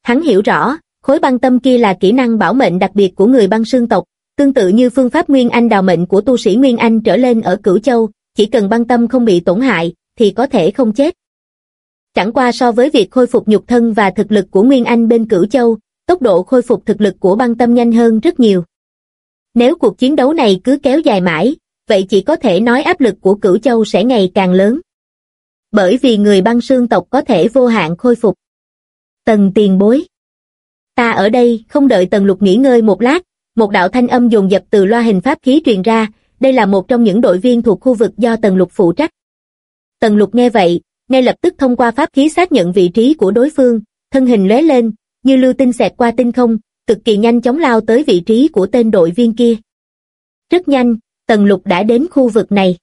Hắn hiểu rõ, khối băng tâm kia là kỹ năng bảo mệnh đặc biệt của người băng sương tộc, tương tự như phương pháp Nguyên Anh đào mệnh của tu sĩ Nguyên Anh trở lên ở Cửu Châu, chỉ cần băng tâm không bị tổn hại, thì có thể không chết. Chẳng qua so với việc khôi phục nhục thân và thực lực của Nguyên Anh bên Cửu Châu, tốc độ khôi phục thực lực của băng tâm nhanh hơn rất nhiều. Nếu cuộc chiến đấu này cứ kéo dài mãi, vậy chỉ có thể nói áp lực của Cửu Châu sẽ ngày càng lớn. Bởi vì người băng sương tộc có thể vô hạn khôi phục. Tần tiền bối. Ta ở đây không đợi tần lục nghỉ ngơi một lát, một đạo thanh âm dồn dập từ loa hình pháp khí truyền ra, đây là một trong những đội viên thuộc khu vực do tần lục phụ trách. Tần lục nghe vậy, ngay lập tức thông qua pháp khí xác nhận vị trí của đối phương, thân hình lóe lên, như lưu tinh xẹt qua tinh không, cực kỳ nhanh chóng lao tới vị trí của tên đội viên kia. Rất nhanh, tần lục đã đến khu vực này.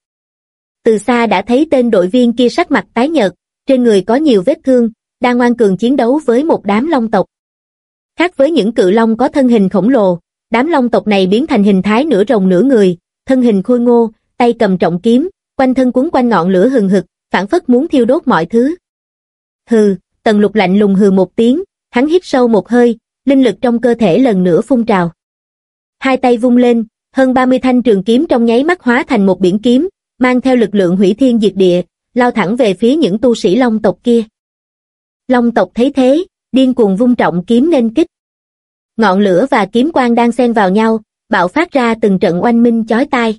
Từ xa đã thấy tên đội viên kia sắc mặt tái nhợt, trên người có nhiều vết thương, đang ngoan cường chiến đấu với một đám long tộc. Khác với những cự long có thân hình khổng lồ, đám long tộc này biến thành hình thái nửa rồng nửa người, thân hình khôi ngô, tay cầm trọng kiếm, quanh thân cuốn quanh ngọn lửa hừng hực, phản phất muốn thiêu đốt mọi thứ. Hừ, tần lục lạnh lùng hừ một tiếng, hắn hít sâu một hơi, linh lực trong cơ thể lần nữa phun trào. Hai tay vung lên, hơn 30 thanh trường kiếm trong nháy mắt hóa thành một biển kiếm, mang theo lực lượng hủy thiên diệt địa, lao thẳng về phía những tu sĩ long tộc kia. Long tộc thấy thế, điên cuồng vung trọng kiếm nên kích. Ngọn lửa và kiếm quang đang xen vào nhau, bạo phát ra từng trận oanh minh chói tai.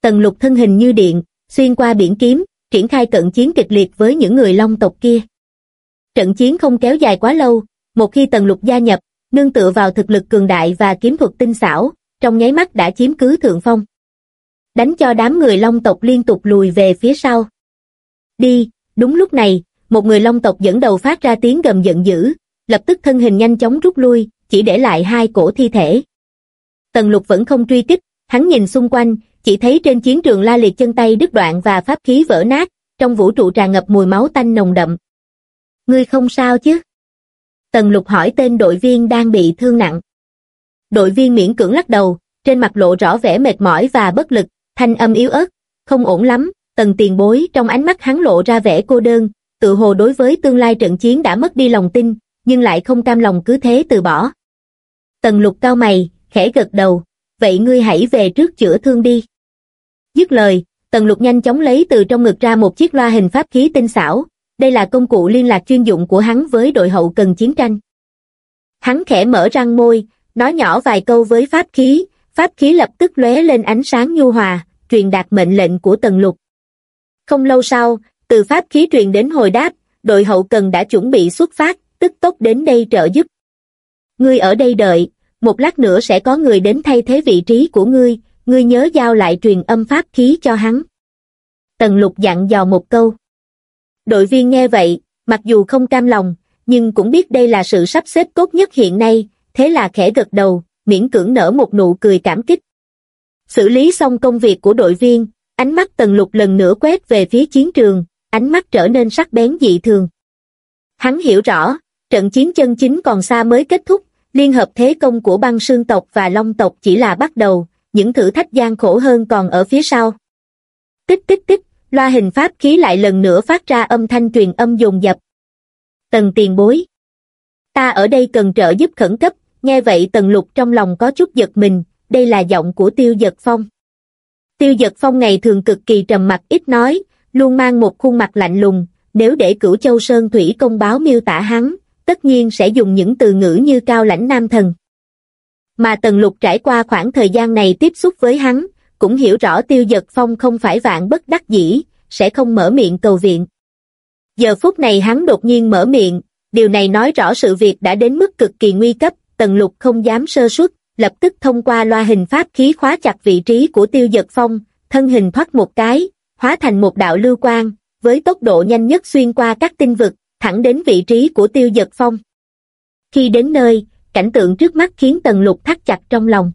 Tần lục thân hình như điện, xuyên qua biển kiếm, triển khai cận chiến kịch liệt với những người long tộc kia. Trận chiến không kéo dài quá lâu, một khi tần lục gia nhập, nương tựa vào thực lực cường đại và kiếm thuật tinh xảo, trong nháy mắt đã chiếm cứ thượng phong. Đánh cho đám người long tộc liên tục lùi về phía sau. Đi, đúng lúc này, một người long tộc dẫn đầu phát ra tiếng gầm giận dữ, lập tức thân hình nhanh chóng rút lui, chỉ để lại hai cổ thi thể. Tần lục vẫn không truy kích, hắn nhìn xung quanh, chỉ thấy trên chiến trường la liệt chân tay đứt đoạn và pháp khí vỡ nát, trong vũ trụ tràn ngập mùi máu tanh nồng đậm. Ngươi không sao chứ? Tần lục hỏi tên đội viên đang bị thương nặng. Đội viên miễn cưỡng lắc đầu, trên mặt lộ rõ vẻ mệt mỏi và bất lực, thanh âm yếu ớt, không ổn lắm, tần tiền bối trong ánh mắt hắn lộ ra vẻ cô đơn, tự hồ đối với tương lai trận chiến đã mất đi lòng tin, nhưng lại không cam lòng cứ thế từ bỏ. Tần lục cao mày, khẽ gật đầu, vậy ngươi hãy về trước chữa thương đi. Dứt lời, tần lục nhanh chóng lấy từ trong ngực ra một chiếc loa hình pháp khí tinh xảo, đây là công cụ liên lạc chuyên dụng của hắn với đội hậu cần chiến tranh. Hắn khẽ mở răng môi, nói nhỏ vài câu với pháp khí, pháp khí lập tức lóe lên ánh sáng nhu hòa, truyền đạt mệnh lệnh của tần lục. Không lâu sau, từ pháp khí truyền đến hồi đáp, đội hậu cần đã chuẩn bị xuất phát, tức tốc đến đây trợ giúp. Ngươi ở đây đợi, một lát nữa sẽ có người đến thay thế vị trí của ngươi, ngươi nhớ giao lại truyền âm pháp khí cho hắn. Tần lục dặn dò một câu. Đội viên nghe vậy, mặc dù không cam lòng, nhưng cũng biết đây là sự sắp xếp tốt nhất hiện nay, thế là khẽ gật đầu, miễn cưỡng nở một nụ cười cảm kích. Xử lý xong công việc của đội viên, ánh mắt tần lục lần nữa quét về phía chiến trường, ánh mắt trở nên sắc bén dị thường. Hắn hiểu rõ, trận chiến chân chính còn xa mới kết thúc, liên hợp thế công của băng sương tộc và long tộc chỉ là bắt đầu, những thử thách gian khổ hơn còn ở phía sau. Tích tích tích, loa hình pháp khí lại lần nữa phát ra âm thanh truyền âm dồn dập. Tần tiền bối. Ta ở đây cần trợ giúp khẩn cấp, nghe vậy tần lục trong lòng có chút giật mình, đây là giọng của tiêu giật phong. Tiêu giật phong ngày thường cực kỳ trầm mặc ít nói, luôn mang một khuôn mặt lạnh lùng, nếu để cửu châu Sơn Thủy công báo miêu tả hắn, tất nhiên sẽ dùng những từ ngữ như cao lãnh nam thần. Mà Tần Lục trải qua khoảng thời gian này tiếp xúc với hắn, cũng hiểu rõ tiêu giật phong không phải vạn bất đắc dĩ, sẽ không mở miệng cầu viện. Giờ phút này hắn đột nhiên mở miệng, điều này nói rõ sự việc đã đến mức cực kỳ nguy cấp, Tần Lục không dám sơ suất, lập tức thông qua loa hình pháp khí khóa chặt vị trí của tiêu giật phong, thân hình thoát một cái, hóa thành một đạo lưu quang, với tốc độ nhanh nhất xuyên qua các tinh vực, thẳng đến vị trí của tiêu giật phong. Khi đến nơi, cảnh tượng trước mắt khiến tần lục thắt chặt trong lòng.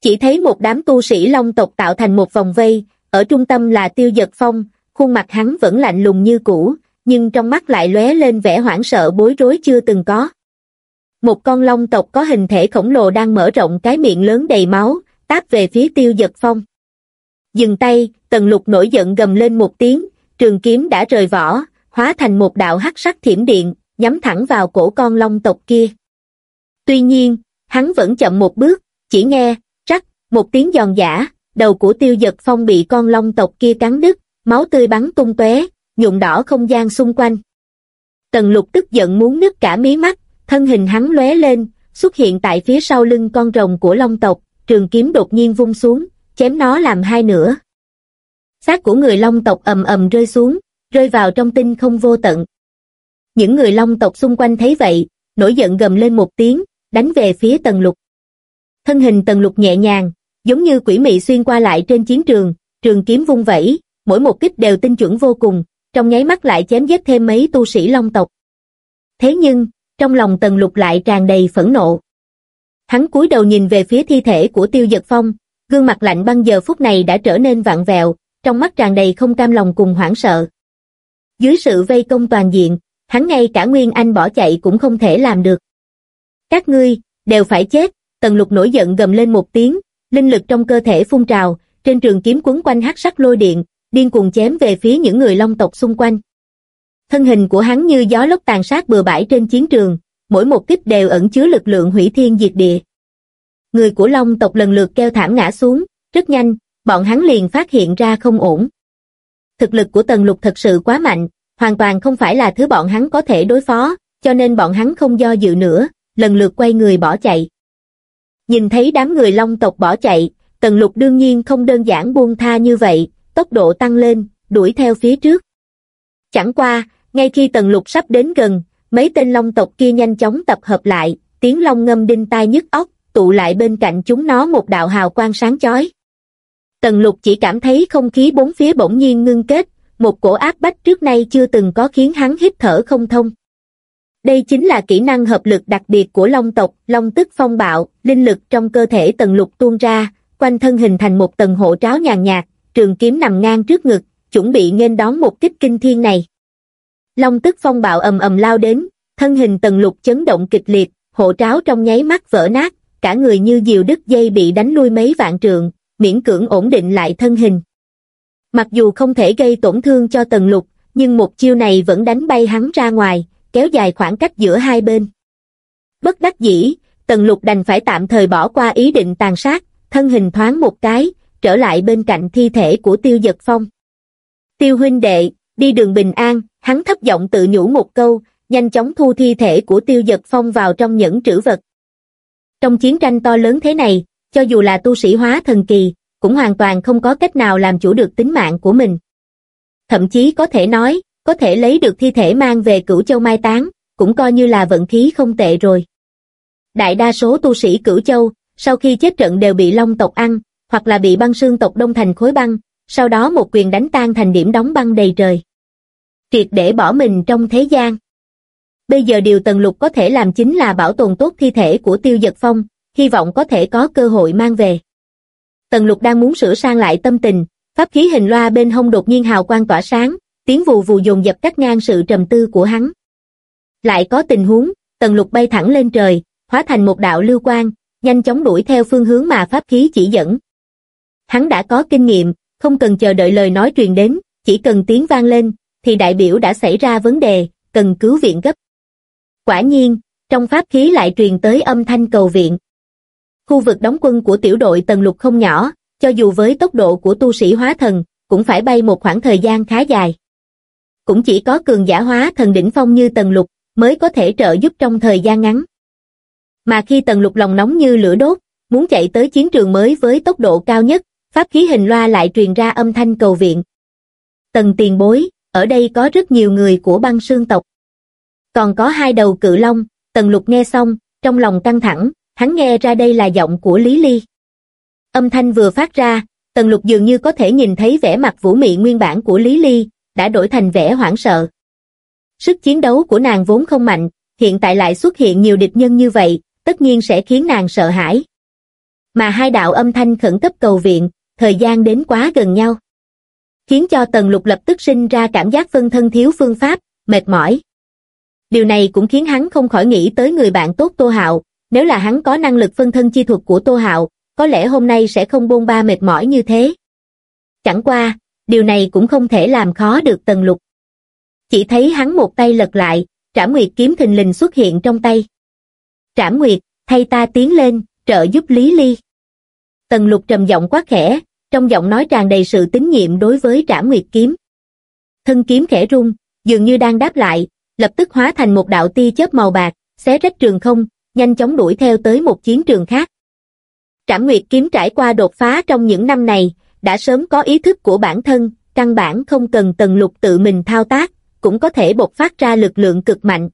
Chỉ thấy một đám tu sĩ long tộc tạo thành một vòng vây, ở trung tâm là tiêu giật phong, khuôn mặt hắn vẫn lạnh lùng như cũ, nhưng trong mắt lại lóe lên vẻ hoảng sợ bối rối chưa từng có. Một con long tộc có hình thể khổng lồ đang mở rộng cái miệng lớn đầy máu, táp về phía tiêu giật phong. Dừng tay, tần lục nổi giận gầm lên một tiếng, trường kiếm đã rời vỏ, hóa thành một đạo hắc sắc thiểm điện, nhắm thẳng vào cổ con long tộc kia. Tuy nhiên, hắn vẫn chậm một bước, chỉ nghe, rắc, một tiếng giòn giả, đầu của tiêu giật phong bị con long tộc kia cắn đứt, máu tươi bắn tung tóe, nhuộm đỏ không gian xung quanh. Tần lục tức giận muốn nứt cả mí mắt, thân hình hắn lóe lên, xuất hiện tại phía sau lưng con rồng của long tộc, trường kiếm đột nhiên vung xuống, chém nó làm hai nửa. Xác của người long tộc ầm ầm rơi xuống, rơi vào trong tinh không vô tận. Những người long tộc xung quanh thấy vậy, nổi giận gầm lên một tiếng, đánh về phía tần lục. Thân hình tần lục nhẹ nhàng, giống như quỷ mị xuyên qua lại trên chiến trường, trường kiếm vung vẩy, mỗi một kích đều tinh chuẩn vô cùng, trong nháy mắt lại chém giết thêm mấy tu sĩ long tộc. Thế nhưng, trong lòng tần lục lại tràn đầy phẫn nộ. Hắn cúi đầu nhìn về phía thi thể của tiêu giật phong, gương mặt lạnh băng giờ phút này đã trở nên vặn vẹo, trong mắt tràn đầy không cam lòng cùng hoảng sợ. Dưới sự vây công toàn diện, hắn ngay cả Nguyên Anh bỏ chạy cũng không thể làm được. Các ngươi, đều phải chết, tần lục nổi giận gầm lên một tiếng, linh lực trong cơ thể phun trào, trên trường kiếm quấn quanh hắc sắc lôi điện, điên cuồng chém về phía những người long tộc xung quanh. Thân hình của hắn như gió lốc tàn sát bừa bãi trên chiến trường, mỗi một kích đều ẩn chứa lực lượng hủy thiên diệt địa. Người của long tộc lần lượt kêu thảm ngã xuống, rất nhanh, bọn hắn liền phát hiện ra không ổn. Thực lực của tần lục thật sự quá mạnh, hoàn toàn không phải là thứ bọn hắn có thể đối phó, cho nên bọn hắn không do dự nữa, lần lượt quay người bỏ chạy. Nhìn thấy đám người long tộc bỏ chạy, tần lục đương nhiên không đơn giản buông tha như vậy, tốc độ tăng lên, đuổi theo phía trước. Chẳng qua, ngay khi tần lục sắp đến gần, mấy tên long tộc kia nhanh chóng tập hợp lại, tiếng long ngâm đinh tai nhức óc, tụ lại bên cạnh chúng nó một đạo hào quang sáng chói. Tần lục chỉ cảm thấy không khí bốn phía bỗng nhiên ngưng kết, một cổ áp bách trước nay chưa từng có khiến hắn hít thở không thông. Đây chính là kỹ năng hợp lực đặc biệt của long tộc, long tức phong bạo, linh lực trong cơ thể tần lục tuôn ra, quanh thân hình thành một tầng hộ tráo nhàn nhạt, trường kiếm nằm ngang trước ngực, chuẩn bị nghênh đón một kích kinh thiên này. Long tức phong bạo ầm ầm lao đến, thân hình tần lục chấn động kịch liệt, hộ tráo trong nháy mắt vỡ nát, cả người như diều đứt dây bị đánh lui mấy vạn trượng, miễn cưỡng ổn định lại thân hình. Mặc dù không thể gây tổn thương cho tần lục, nhưng một chiêu này vẫn đánh bay hắn ra ngoài, kéo dài khoảng cách giữa hai bên. Bất đắc dĩ, tần lục đành phải tạm thời bỏ qua ý định tàn sát, thân hình thoáng một cái, trở lại bên cạnh thi thể của tiêu giật phong. Tiêu huynh đệ, đi đường bình an, hắn thấp giọng tự nhủ một câu, nhanh chóng thu thi thể của tiêu giật phong vào trong những trữ vật. Trong chiến tranh to lớn thế này, cho dù là tu sĩ hóa thần kỳ, cũng hoàn toàn không có cách nào làm chủ được tính mạng của mình. Thậm chí có thể nói, có thể lấy được thi thể mang về cửu châu mai táng, cũng coi như là vận khí không tệ rồi. Đại đa số tu sĩ cửu châu, sau khi chết trận đều bị long tộc ăn, hoặc là bị băng sương tộc đông thành khối băng, sau đó một quyền đánh tan thành điểm đóng băng đầy trời. Triệt để bỏ mình trong thế gian. Bây giờ điều Tần Lục có thể làm chính là bảo tồn tốt thi thể của Tiêu Giật Phong, hy vọng có thể có cơ hội mang về. Tần Lục đang muốn sửa sang lại tâm tình, pháp khí hình loa bên hông đột nhiên hào quang tỏa sáng, tiếng vù vù dồn dập cắt ngang sự trầm tư của hắn. Lại có tình huống, Tần Lục bay thẳng lên trời, hóa thành một đạo lưu quang, nhanh chóng đuổi theo phương hướng mà pháp khí chỉ dẫn. Hắn đã có kinh nghiệm, không cần chờ đợi lời nói truyền đến, chỉ cần tiếng vang lên, thì đại biểu đã xảy ra vấn đề, cần cứu viện gấp. Quả nhiên, trong pháp khí lại truyền tới âm thanh cầu viện. Khu vực đóng quân của tiểu đội tần lục không nhỏ, cho dù với tốc độ của tu sĩ hóa thần, cũng phải bay một khoảng thời gian khá dài. Cũng chỉ có cường giả hóa thần đỉnh phong như tần lục, mới có thể trợ giúp trong thời gian ngắn. Mà khi tần lục lòng nóng như lửa đốt, muốn chạy tới chiến trường mới với tốc độ cao nhất, pháp khí hình loa lại truyền ra âm thanh cầu viện. Tần tiền bối, ở đây có rất nhiều người của băng sương tộc. Còn có hai đầu cự long, tần lục nghe xong, trong lòng căng thẳng, hắn nghe ra đây là giọng của Lý Ly. Âm thanh vừa phát ra, tần lục dường như có thể nhìn thấy vẻ mặt vũ mị nguyên bản của Lý Ly, đã đổi thành vẻ hoảng sợ. Sức chiến đấu của nàng vốn không mạnh, hiện tại lại xuất hiện nhiều địch nhân như vậy, tất nhiên sẽ khiến nàng sợ hãi. Mà hai đạo âm thanh khẩn cấp cầu viện, thời gian đến quá gần nhau. Khiến cho Tần Lục lập tức sinh ra cảm giác phân thân thiếu phương pháp, mệt mỏi. Điều này cũng khiến hắn không khỏi nghĩ tới người bạn tốt Tô Hạo, nếu là hắn có năng lực phân thân chi thuật của Tô Hạo, có lẽ hôm nay sẽ không bôn ba mệt mỏi như thế. Chẳng qua, điều này cũng không thể làm khó được Tần Lục. Chỉ thấy hắn một tay lật lại, Trảm Nguyệt kiếm thình lình xuất hiện trong tay. Trảm Nguyệt, thay ta tiến lên, trợ giúp Lý Ly. Tần Lục trầm giọng quá khẽ, trong giọng nói tràn đầy sự tín nhiệm đối với Trảm Nguyệt kiếm. Thân kiếm khẽ rung, dường như đang đáp lại, lập tức hóa thành một đạo tia chớp màu bạc, xé rách trường không, nhanh chóng đuổi theo tới một chiến trường khác. Trảm Nguyệt kiếm trải qua đột phá trong những năm này, đã sớm có ý thức của bản thân, căn bản không cần tần lục tự mình thao tác, cũng có thể bộc phát ra lực lượng cực mạnh.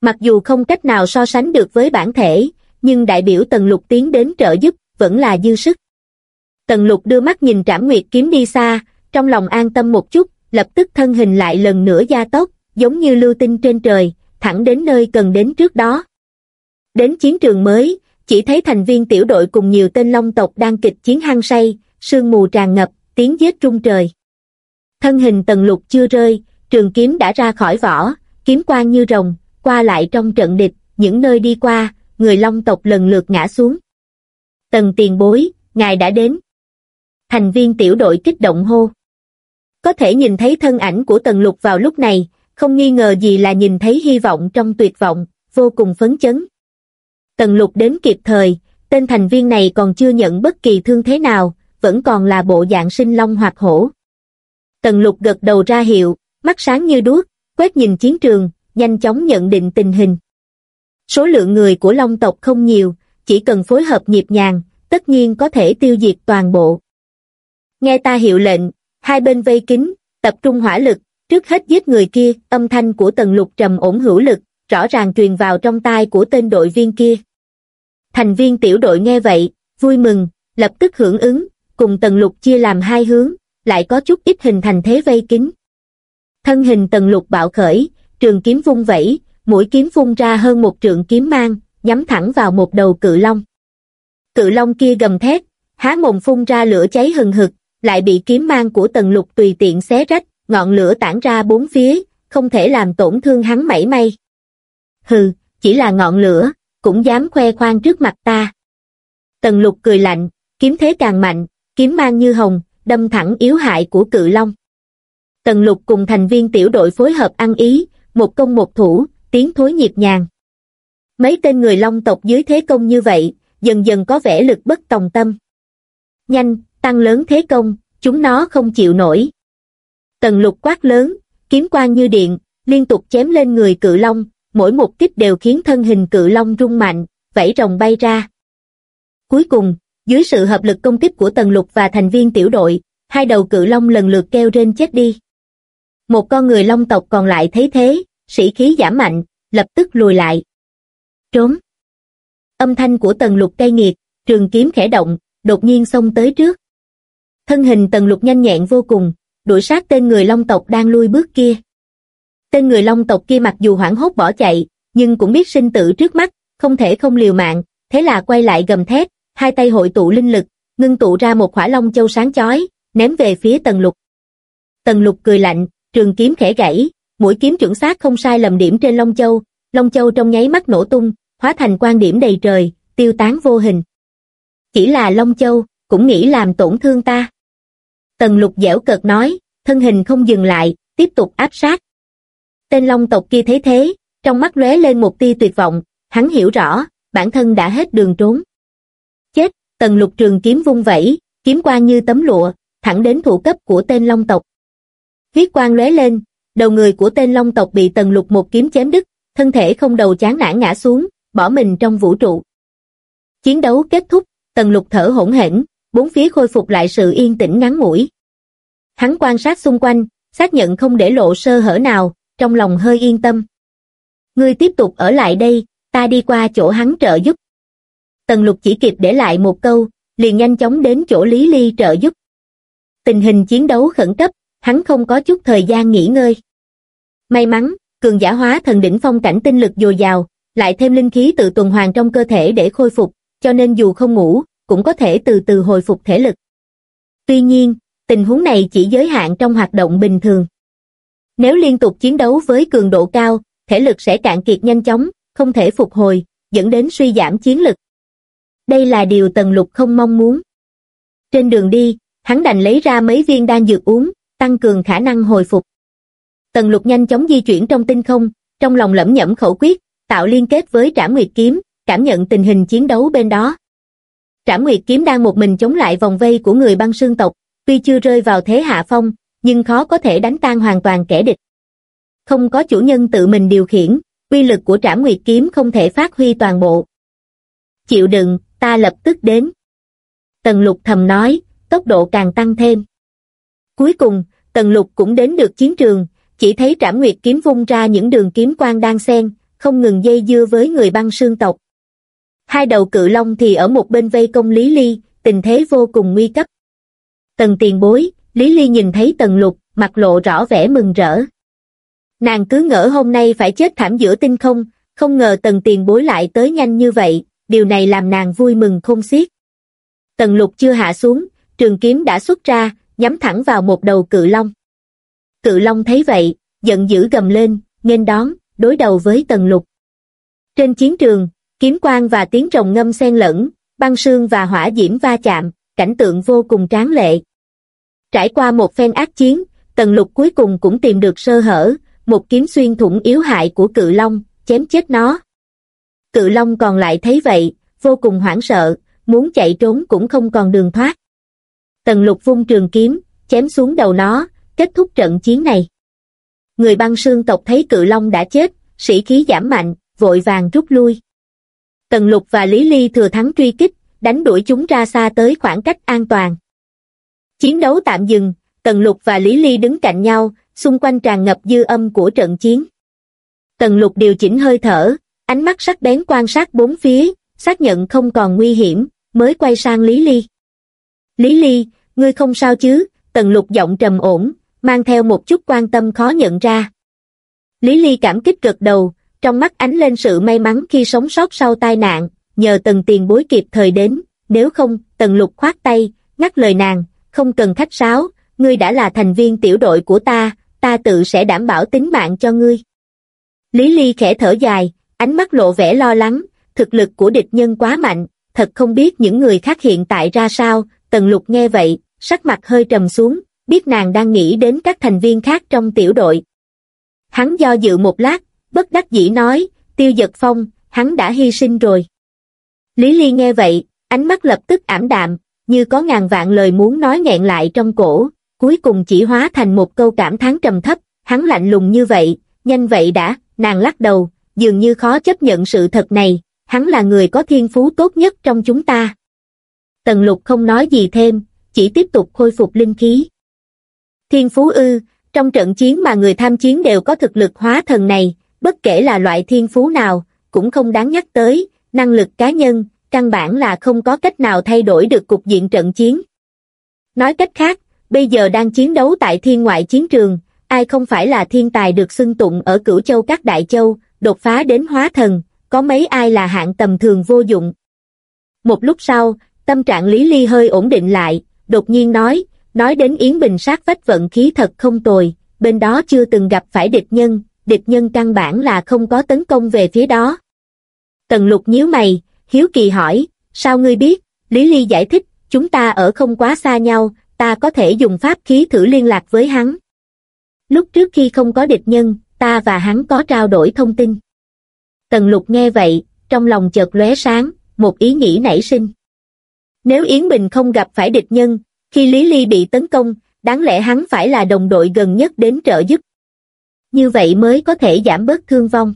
Mặc dù không cách nào so sánh được với bản thể, nhưng đại biểu tần lục tiến đến trợ giúp, vẫn là dư sức. Tần lục đưa mắt nhìn trảm nguyệt kiếm đi xa, trong lòng an tâm một chút, lập tức thân hình lại lần nữa gia tốc, giống như lưu tinh trên trời, thẳng đến nơi cần đến trước đó. Đến chiến trường mới, chỉ thấy thành viên tiểu đội cùng nhiều tên long tộc đang kịch chiến hăng say, sương mù tràn ngập, tiếng giết trung trời. Thân hình tần lục chưa rơi, trường kiếm đã ra khỏi vỏ, kiếm quang như rồng, qua lại trong trận địch, những nơi đi qua, người long tộc lần lượt ngã xuống. Tần tiền bối, ngài đã đến. Thành viên tiểu đội kích động hô. Có thể nhìn thấy thân ảnh của tần lục vào lúc này, không nghi ngờ gì là nhìn thấy hy vọng trong tuyệt vọng, vô cùng phấn chấn. Tần lục đến kịp thời, tên thành viên này còn chưa nhận bất kỳ thương thế nào, vẫn còn là bộ dạng sinh long hoặc hổ. Tần lục gật đầu ra hiệu, mắt sáng như đuốc, quét nhìn chiến trường, nhanh chóng nhận định tình hình. Số lượng người của long tộc không nhiều, chỉ cần phối hợp nhịp nhàng, tất nhiên có thể tiêu diệt toàn bộ. Nghe ta hiệu lệnh, hai bên vây kín, tập trung hỏa lực, trước hết giết người kia, âm thanh của tần lục trầm ổn hữu lực, rõ ràng truyền vào trong tai của tên đội viên kia. Thành viên tiểu đội nghe vậy, vui mừng, lập tức hưởng ứng, cùng tần lục chia làm hai hướng, lại có chút ít hình thành thế vây kín. Thân hình tần lục bạo khởi, trường kiếm vung vẩy, mũi kiếm phun ra hơn một trượng kiếm mang, nhắm thẳng vào một đầu cự long. Cự long kia gầm thét, há mồm phun ra lửa cháy hừng hực, lại bị kiếm mang của tần lục tùy tiện xé rách, ngọn lửa tản ra bốn phía, không thể làm tổn thương hắn mảy may. Hừ, chỉ là ngọn lửa, cũng dám khoe khoang trước mặt ta. Tần lục cười lạnh, kiếm thế càng mạnh, kiếm mang như hồng, đâm thẳng yếu hại của cự long. Tần lục cùng thành viên tiểu đội phối hợp ăn ý, một công một thủ, tiến thối nhịp nhàng. Mấy tên người long tộc dưới thế công như vậy, dần dần có vẻ lực bất tòng tâm. Nhanh, tăng lớn thế công, chúng nó không chịu nổi. Tần lục quát lớn, kiếm quang như điện, liên tục chém lên người cự long, mỗi một kích đều khiến thân hình cự long rung mạnh, vẫy rồng bay ra. Cuối cùng, dưới sự hợp lực công kích của Tần Lục và thành viên tiểu đội, hai đầu cự long lần lượt kêu trên chết đi. Một con người long tộc còn lại thấy thế, sĩ khí giảm mạnh, lập tức lùi lại. Trốn. Âm thanh của Tần Lục cay nghiệt, trường kiếm khẽ động, đột nhiên xông tới trước. Thân hình Tần Lục nhanh nhẹn vô cùng, đuổi sát tên người long tộc đang lui bước kia. Tên người long tộc kia mặc dù hoảng hốt bỏ chạy, nhưng cũng biết sinh tử trước mắt, không thể không liều mạng, thế là quay lại gầm thét, hai tay hội tụ linh lực, ngưng tụ ra một khỏa long châu sáng chói, ném về phía tần lục. Tần lục cười lạnh, trường kiếm khẽ gãy, mũi kiếm chuẩn xác không sai lầm điểm trên long châu, long châu trong nháy mắt nổ tung, hóa thành quan điểm đầy trời, tiêu tán vô hình. Chỉ là long châu, cũng nghĩ làm tổn thương ta. Tần lục dẻo cợt nói, thân hình không dừng lại, tiếp tục áp sát. Tên long tộc kia thấy thế, trong mắt lóe lên một tia tuyệt vọng, hắn hiểu rõ, bản thân đã hết đường trốn. Tần lục trường kiếm vung vẩy, kiếm quang như tấm lụa, thẳng đến thủ cấp của tên long tộc. Huyết quang lóe lên, đầu người của tên long tộc bị tần lục một kiếm chém đứt, thân thể không đầu chán nản ngã xuống, bỏ mình trong vũ trụ. Chiến đấu kết thúc, tần lục thở hỗn hển, bốn phía khôi phục lại sự yên tĩnh ngắn ngủi. Hắn quan sát xung quanh, xác nhận không để lộ sơ hở nào, trong lòng hơi yên tâm. Ngươi tiếp tục ở lại đây, ta đi qua chỗ hắn trợ giúp. Tần lục chỉ kịp để lại một câu, liền nhanh chóng đến chỗ Lý Ly trợ giúp. Tình hình chiến đấu khẩn cấp, hắn không có chút thời gian nghỉ ngơi. May mắn, cường giả hóa thần đỉnh phong cảnh tinh lực dồi dào, lại thêm linh khí tự tuần hoàn trong cơ thể để khôi phục, cho nên dù không ngủ, cũng có thể từ từ hồi phục thể lực. Tuy nhiên, tình huống này chỉ giới hạn trong hoạt động bình thường. Nếu liên tục chiến đấu với cường độ cao, thể lực sẽ cạn kiệt nhanh chóng, không thể phục hồi, dẫn đến suy giảm chiến lực. Đây là điều Tần Lục không mong muốn. Trên đường đi, hắn đành lấy ra mấy viên đan dược uống, tăng cường khả năng hồi phục. Tần Lục nhanh chóng di chuyển trong tinh không, trong lòng lẩm nhẩm khẩu quyết, tạo liên kết với Trảm Nguyệt Kiếm, cảm nhận tình hình chiến đấu bên đó. Trảm Nguyệt Kiếm đang một mình chống lại vòng vây của người băng sương tộc, tuy chưa rơi vào thế hạ phong, nhưng khó có thể đánh tan hoàn toàn kẻ địch. Không có chủ nhân tự mình điều khiển, uy lực của Trảm Nguyệt Kiếm không thể phát huy toàn bộ. Chịu đựng, ta lập tức đến. Tần lục thầm nói, tốc độ càng tăng thêm. Cuối cùng, tần lục cũng đến được chiến trường, chỉ thấy trảm nguyệt kiếm vung ra những đường kiếm quang đang xen, không ngừng dây dưa với người băng sương tộc. Hai đầu cự long thì ở một bên vây công Lý Ly, tình thế vô cùng nguy cấp. Tần tiền bối, Lý Ly nhìn thấy tần lục, mặt lộ rõ vẻ mừng rỡ. Nàng cứ ngỡ hôm nay phải chết thảm giữa tinh không, không ngờ tần tiền bối lại tới nhanh như vậy, điều này làm nàng vui mừng không xiết. Tần lục chưa hạ xuống, trường kiếm đã xuất ra, nhắm thẳng vào một đầu cự long. Cự long thấy vậy, giận dữ gầm lên, nghênh đón, đối đầu với tần lục. Trên chiến trường, kiếm quang và tiếng rồng ngâm xen lẫn, băng sương và hỏa diễm va chạm, cảnh tượng vô cùng tráng lệ. Trải qua một phen ác chiến, tần lục cuối cùng cũng tìm được sơ hở, một kiếm xuyên thủng yếu hại của cự long, chém chết nó. Cự long còn lại thấy vậy, vô cùng hoảng sợ, muốn chạy trốn cũng không còn đường thoát. Tần lục vung trường kiếm, chém xuống đầu nó, kết thúc trận chiến này. Người băng sương tộc thấy cự long đã chết, sĩ khí giảm mạnh, vội vàng rút lui. Tần lục và Lý Ly thừa thắng truy kích, đánh đuổi chúng ra xa tới khoảng cách an toàn. Chiến đấu tạm dừng, Tần Lục và Lý Ly đứng cạnh nhau, xung quanh tràn ngập dư âm của trận chiến. Tần Lục điều chỉnh hơi thở, ánh mắt sắc bén quan sát bốn phía, xác nhận không còn nguy hiểm, mới quay sang Lý Ly. Lý Ly, ngươi không sao chứ, Tần Lục giọng trầm ổn, mang theo một chút quan tâm khó nhận ra. Lý Ly cảm kích gật đầu, trong mắt ánh lên sự may mắn khi sống sót sau tai nạn, nhờ tần tiền bối kịp thời đến, nếu không, tần lục khoát tay, ngắt lời nàng, không cần khách sáo, ngươi đã là thành viên tiểu đội của ta, ta tự sẽ đảm bảo tính mạng cho ngươi. Lý Ly khẽ thở dài, ánh mắt lộ vẻ lo lắng, thực lực của địch nhân quá mạnh, thật không biết những người khác hiện tại ra sao, tần lục nghe vậy, sắc mặt hơi trầm xuống, biết nàng đang nghĩ đến các thành viên khác trong tiểu đội. Hắn do dự một lát, bất đắc dĩ nói, tiêu giật phong, hắn đã hy sinh rồi. Lý Ly nghe vậy, ánh mắt lập tức ảm đạm, như có ngàn vạn lời muốn nói nghẹn lại trong cổ, cuối cùng chỉ hóa thành một câu cảm thán trầm thấp, hắn lạnh lùng như vậy, nhanh vậy đã, nàng lắc đầu, dường như khó chấp nhận sự thật này, hắn là người có thiên phú tốt nhất trong chúng ta. Tần lục không nói gì thêm, chỉ tiếp tục khôi phục linh khí. Thiên phú ư, trong trận chiến mà người tham chiến đều có thực lực hóa thần này, bất kể là loại thiên phú nào, cũng không đáng nhắc tới, năng lực cá nhân, căn bản là không có cách nào thay đổi được cục diện trận chiến. Nói cách khác, bây giờ đang chiến đấu tại thiên ngoại chiến trường, ai không phải là thiên tài được xưng tụng ở cửu châu các đại châu, đột phá đến hóa thần, có mấy ai là hạng tầm thường vô dụng. Một lúc sau, tâm trạng Lý Ly hơi ổn định lại, đột nhiên nói, nói đến Yến Bình sát vách vận khí thật không tồi, bên đó chưa từng gặp phải địch nhân, địch nhân căn bản là không có tấn công về phía đó. Tần lục nhíu mày, hiếu kỳ hỏi, sao ngươi biết, Lý Ly giải thích, chúng ta ở không quá xa nhau, ta có thể dùng pháp khí thử liên lạc với hắn. Lúc trước khi không có địch nhân, ta và hắn có trao đổi thông tin. Tần lục nghe vậy, trong lòng chợt lóe sáng, một ý nghĩ nảy sinh. Nếu Yến Bình không gặp phải địch nhân, khi Lý Ly bị tấn công, đáng lẽ hắn phải là đồng đội gần nhất đến trợ giúp. Như vậy mới có thể giảm bớt thương vong.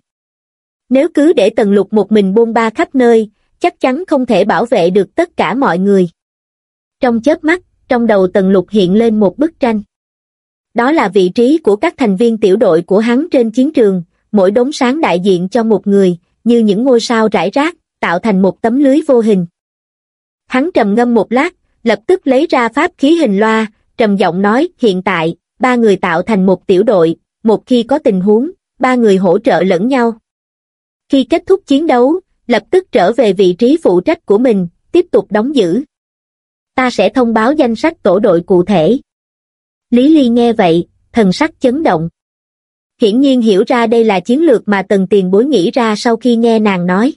Nếu cứ để Tần Lục một mình bôn ba khắp nơi, chắc chắn không thể bảo vệ được tất cả mọi người. Trong chớp mắt, trong đầu Tần Lục hiện lên một bức tranh. Đó là vị trí của các thành viên tiểu đội của hắn trên chiến trường, mỗi đống sáng đại diện cho một người, như những ngôi sao rải rác, tạo thành một tấm lưới vô hình. Hắn trầm ngâm một lát, lập tức lấy ra pháp khí hình loa, trầm giọng nói, hiện tại, ba người tạo thành một tiểu đội, một khi có tình huống, ba người hỗ trợ lẫn nhau. Khi kết thúc chiến đấu, lập tức trở về vị trí phụ trách của mình, tiếp tục đóng giữ. Ta sẽ thông báo danh sách tổ đội cụ thể. Lý Ly nghe vậy, thần sắc chấn động. Hiển nhiên hiểu ra đây là chiến lược mà Tần Tiền Bối nghĩ ra sau khi nghe nàng nói.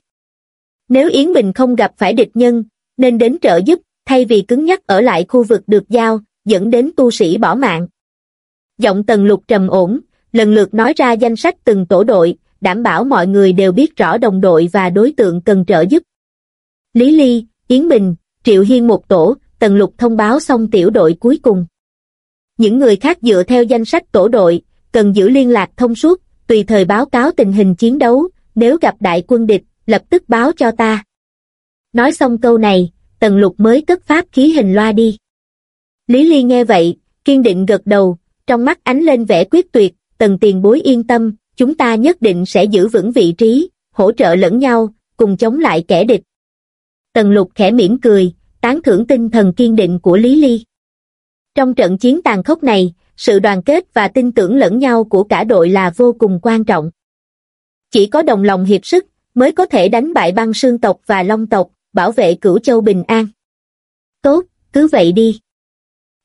Nếu Yến Bình không gặp phải địch nhân, nên đến trợ giúp, thay vì cứng nhắc ở lại khu vực được giao, dẫn đến tu sĩ bỏ mạng. Giọng Tần Lục trầm ổn, lần lượt nói ra danh sách từng tổ đội, đảm bảo mọi người đều biết rõ đồng đội và đối tượng cần trợ giúp. Lý Ly, Yến Bình, Triệu Hiên một tổ, Tần Lục thông báo xong tiểu đội cuối cùng. Những người khác dựa theo danh sách tổ đội, cần giữ liên lạc thông suốt, tùy thời báo cáo tình hình chiến đấu, nếu gặp đại quân địch, lập tức báo cho ta. Nói xong câu này, Tần Lục mới cất pháp khí hình loa đi. Lý Ly nghe vậy, kiên định gật đầu, trong mắt ánh lên vẻ quyết tuyệt, Tần tiền bối yên tâm, chúng ta nhất định sẽ giữ vững vị trí, hỗ trợ lẫn nhau, cùng chống lại kẻ địch. Tần lục khẽ mỉm cười, tán thưởng tinh thần kiên định của Lý Ly. Trong trận chiến tàn khốc này, sự đoàn kết và tin tưởng lẫn nhau của cả đội là vô cùng quan trọng. Chỉ có đồng lòng hiệp sức, mới có thể đánh bại băng sương tộc và long tộc, bảo vệ cửu châu bình an. Tốt, cứ vậy đi.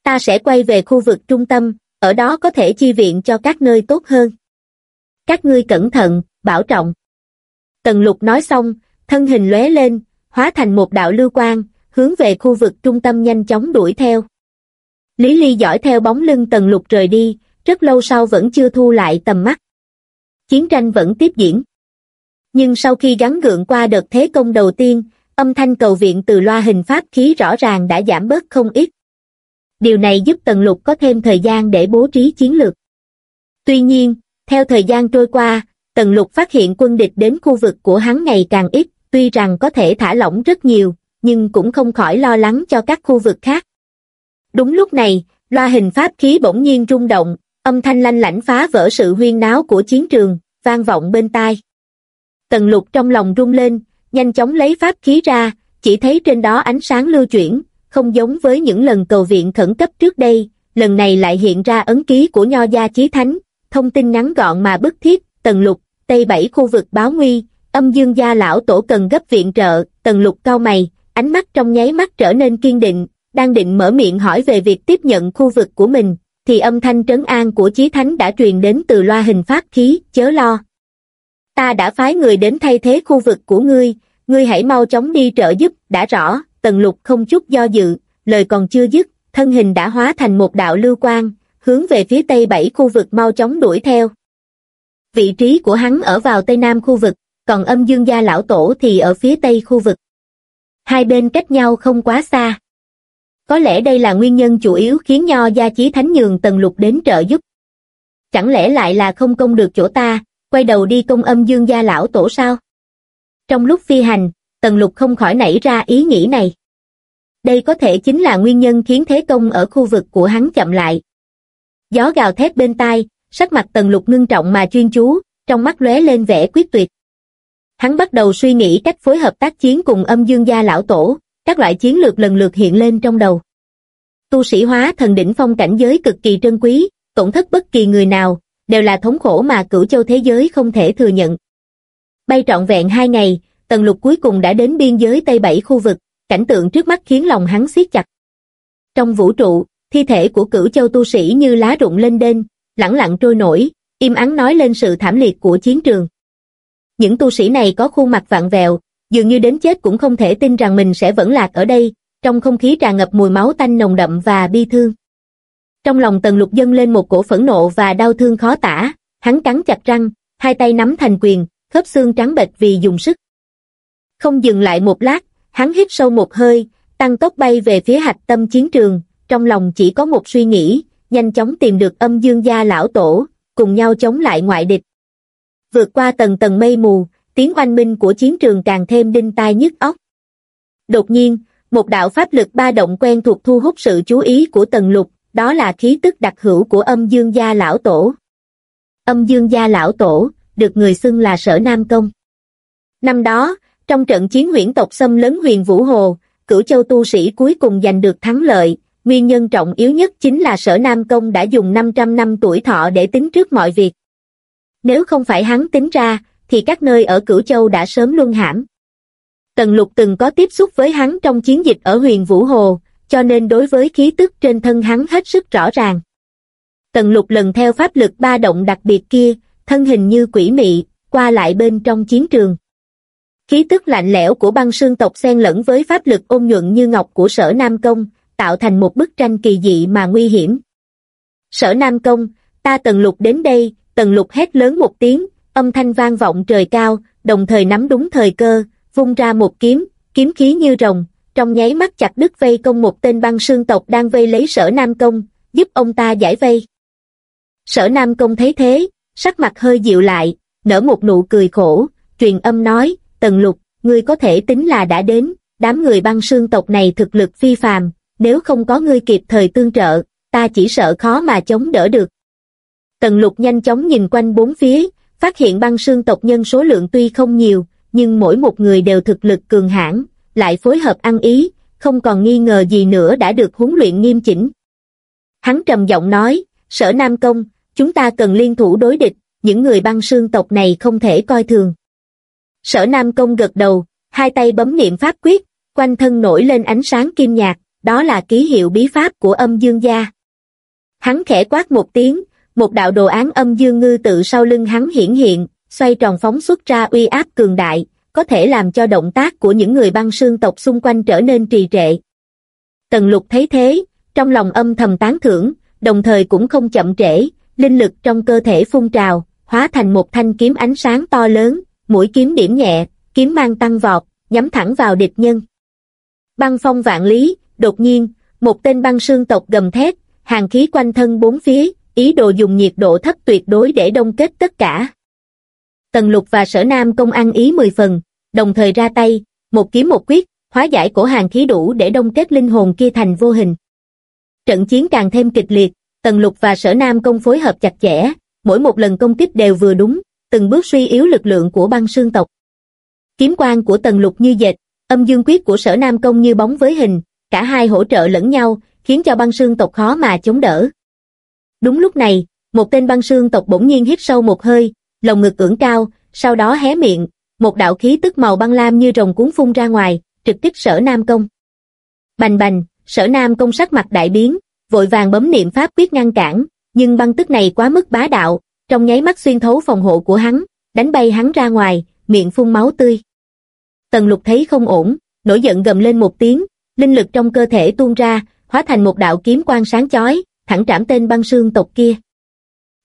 Ta sẽ quay về khu vực trung tâm, ở đó có thể chi viện cho các nơi tốt hơn các ngươi cẩn thận, bảo trọng. Tần lục nói xong, thân hình lóe lên, hóa thành một đạo lưu quang, hướng về khu vực trung tâm nhanh chóng đuổi theo. Lý Ly dõi theo bóng lưng tần lục rời đi, rất lâu sau vẫn chưa thu lại tầm mắt. Chiến tranh vẫn tiếp diễn. Nhưng sau khi gắn gượng qua đợt thế công đầu tiên, âm thanh cầu viện từ loa hình pháp khí rõ ràng đã giảm bớt không ít. Điều này giúp Tần Lục có thêm thời gian để bố trí chiến lược. Tuy nhiên, theo thời gian trôi qua, Tần Lục phát hiện quân địch đến khu vực của hắn ngày càng ít, tuy rằng có thể thả lỏng rất nhiều, nhưng cũng không khỏi lo lắng cho các khu vực khác. Đúng lúc này, loa hình pháp khí bỗng nhiên rung động, âm thanh lanh lảnh phá vỡ sự huyên náo của chiến trường, vang vọng bên tai. Tần lục trong lòng rung lên, nhanh chóng lấy pháp khí ra, chỉ thấy trên đó ánh sáng lưu chuyển, không giống với những lần cầu viện khẩn cấp trước đây, lần này lại hiện ra ấn ký của Nho Gia Chí Thánh, thông tin ngắn gọn mà bức thiết, tần lục, tây bảy khu vực báo nguy, âm dương gia lão tổ cần gấp viện trợ, tần lục cao mày, ánh mắt trong nháy mắt trở nên kiên định, đang định mở miệng hỏi về việc tiếp nhận khu vực của mình, thì âm thanh trấn an của Chí Thánh đã truyền đến từ loa hình phát khí, chớ lo. Ta đã phái người đến thay thế khu vực của ngươi, ngươi hãy mau chóng đi trợ giúp, đã rõ, tần lục không chút do dự, lời còn chưa dứt, thân hình đã hóa thành một đạo lưu quang, hướng về phía tây bảy khu vực mau chóng đuổi theo. Vị trí của hắn ở vào tây nam khu vực, còn âm dương gia lão tổ thì ở phía tây khu vực. Hai bên cách nhau không quá xa. Có lẽ đây là nguyên nhân chủ yếu khiến nho gia chí thánh nhường tần lục đến trợ giúp. Chẳng lẽ lại là không công được chỗ ta, quay đầu đi công âm dương gia lão tổ sao? Trong lúc phi hành, tần lục không khỏi nảy ra ý nghĩ này. Đây có thể chính là nguyên nhân khiến thế công ở khu vực của hắn chậm lại. Gió gào thét bên tai, sắc mặt tần lục ngưng trọng mà chuyên chú, trong mắt lóe lên vẻ quyết tuyệt. Hắn bắt đầu suy nghĩ cách phối hợp tác chiến cùng âm dương gia lão tổ, các loại chiến lược lần lượt hiện lên trong đầu. Tu sĩ hóa thần đỉnh phong cảnh giới cực kỳ trân quý, tổn thất bất kỳ người nào, đều là thống khổ mà cửu châu thế giới không thể thừa nhận. Bay trọn vẹn hai ngày, tần lục cuối cùng đã đến biên giới Tây Bảy khu vực, cảnh tượng trước mắt khiến lòng hắn siết chặt. Trong vũ trụ, thi thể của cửu châu tu sĩ như lá rụng lên đên, lẳng lặng trôi nổi, im ắng nói lên sự thảm liệt của chiến trường. Những tu sĩ này có khuôn mặt vạn vẹo, dường như đến chết cũng không thể tin rằng mình sẽ vẫn lạc ở đây, trong không khí tràn ngập mùi máu tanh nồng đậm và bi thương. Trong lòng tần lục dâng lên một cổ phẫn nộ và đau thương khó tả, hắn cắn chặt răng, hai tay nắm thành quyền, khớp xương trắng bệch vì dùng sức. Không dừng lại một lát, hắn hít sâu một hơi, tăng tốc bay về phía hạch tâm chiến trường, trong lòng chỉ có một suy nghĩ, nhanh chóng tìm được âm dương gia lão tổ, cùng nhau chống lại ngoại địch. Vượt qua tầng tầng mây mù, tiếng oanh minh của chiến trường càng thêm đinh tai nhức óc. Đột nhiên, một đạo pháp lực ba động quen thuộc thu hút sự chú ý của tần lục, đó là khí tức đặc hữu của âm dương gia lão tổ. Âm dương gia lão tổ, được người xưng là sở Nam Công. Năm đó, trong trận chiến huyễn tộc xâm lấn huyền Vũ Hồ, cửu châu tu sĩ cuối cùng giành được thắng lợi, nguyên nhân trọng yếu nhất chính là sở Nam Công đã dùng 500 năm tuổi thọ để tính trước mọi việc. Nếu không phải hắn tính ra, thì các nơi ở cửu châu đã sớm luân hãm. Tần lục từng có tiếp xúc với hắn trong chiến dịch ở huyền Vũ Hồ, cho nên đối với khí tức trên thân hắn hết sức rõ ràng. Tần lục lần theo pháp lực ba động đặc biệt kia, thân hình như quỷ mị, qua lại bên trong chiến trường. Khí tức lạnh lẽo của băng sương tộc xen lẫn với pháp lực ôn nhuận như ngọc của sở Nam Công, tạo thành một bức tranh kỳ dị mà nguy hiểm. Sở Nam Công, ta tần lục đến đây, tần lục hét lớn một tiếng, âm thanh vang vọng trời cao, đồng thời nắm đúng thời cơ, vung ra một kiếm, kiếm khí như rồng, trong nháy mắt chặt đứt vây công một tên băng sương tộc đang vây lấy sở Nam Công, giúp ông ta giải vây. Sở Nam Công thấy thế, sắc mặt hơi dịu lại, nở một nụ cười khổ, truyền âm nói, Tần Lục, ngươi có thể tính là đã đến, đám người băng sương tộc này thực lực phi phàm, nếu không có ngươi kịp thời tương trợ, ta chỉ sợ khó mà chống đỡ được. Tần Lục nhanh chóng nhìn quanh bốn phía, phát hiện băng sương tộc nhân số lượng tuy không nhiều, nhưng mỗi một người đều thực lực cường hãn, lại phối hợp ăn ý, không còn nghi ngờ gì nữa đã được huấn luyện nghiêm chỉnh. Hắn trầm giọng nói, sở Nam Công, chúng ta cần liên thủ đối địch, những người băng sương tộc này không thể coi thường. Sở Nam Công gật đầu, hai tay bấm niệm pháp quyết, quanh thân nổi lên ánh sáng kim nhạt, đó là ký hiệu bí pháp của âm dương gia. Hắn khẽ quát một tiếng, một đạo đồ án âm dương ngư tự sau lưng hắn hiển hiện, xoay tròn phóng xuất ra uy áp cường đại, có thể làm cho động tác của những người băng sương tộc xung quanh trở nên trì trệ. Tần lục thấy thế, trong lòng âm thầm tán thưởng, đồng thời cũng không chậm trễ, linh lực trong cơ thể phun trào, hóa thành một thanh kiếm ánh sáng to lớn, mũi kiếm điểm nhẹ, kiếm mang tăng vọt, nhắm thẳng vào địch nhân. Băng phong vạn lý, đột nhiên, một tên băng sương tộc gầm thét, hàng khí quanh thân bốn phía, ý đồ dùng nhiệt độ thấp tuyệt đối để đông kết tất cả. Tần lục và sở nam công ăn ý mười phần, đồng thời ra tay, một kiếm một quyết, hóa giải cổ hàng khí đủ để đông kết linh hồn kia thành vô hình. Trận chiến càng thêm kịch liệt, Tần Lục và Sở Nam Công phối hợp chặt chẽ, mỗi một lần công kích đều vừa đúng, từng bước suy yếu lực lượng của băng sương tộc. Kiếm quan của Tần Lục như dệt, âm dương quyết của Sở Nam Công như bóng với hình, cả hai hỗ trợ lẫn nhau, khiến cho băng sương tộc khó mà chống đỡ. Đúng lúc này, một tên băng sương tộc bỗng nhiên hít sâu một hơi, lồng ngực ưỡng cao, sau đó hé miệng, một đạo khí tức màu băng lam như rồng cuốn phun ra ngoài, trực kích sở Nam Công. Bành bành, sở Nam Công sắc mặt đại biến, vội vàng bấm niệm pháp quyết ngăn cản, nhưng băng tức này quá mức bá đạo, trong nháy mắt xuyên thấu phòng hộ của hắn, đánh bay hắn ra ngoài, miệng phun máu tươi. Tần lục thấy không ổn, nổi giận gầm lên một tiếng, linh lực trong cơ thể tuôn ra, hóa thành một đạo kiếm quang sáng chói, thẳng trảm tên băng sương tộc kia.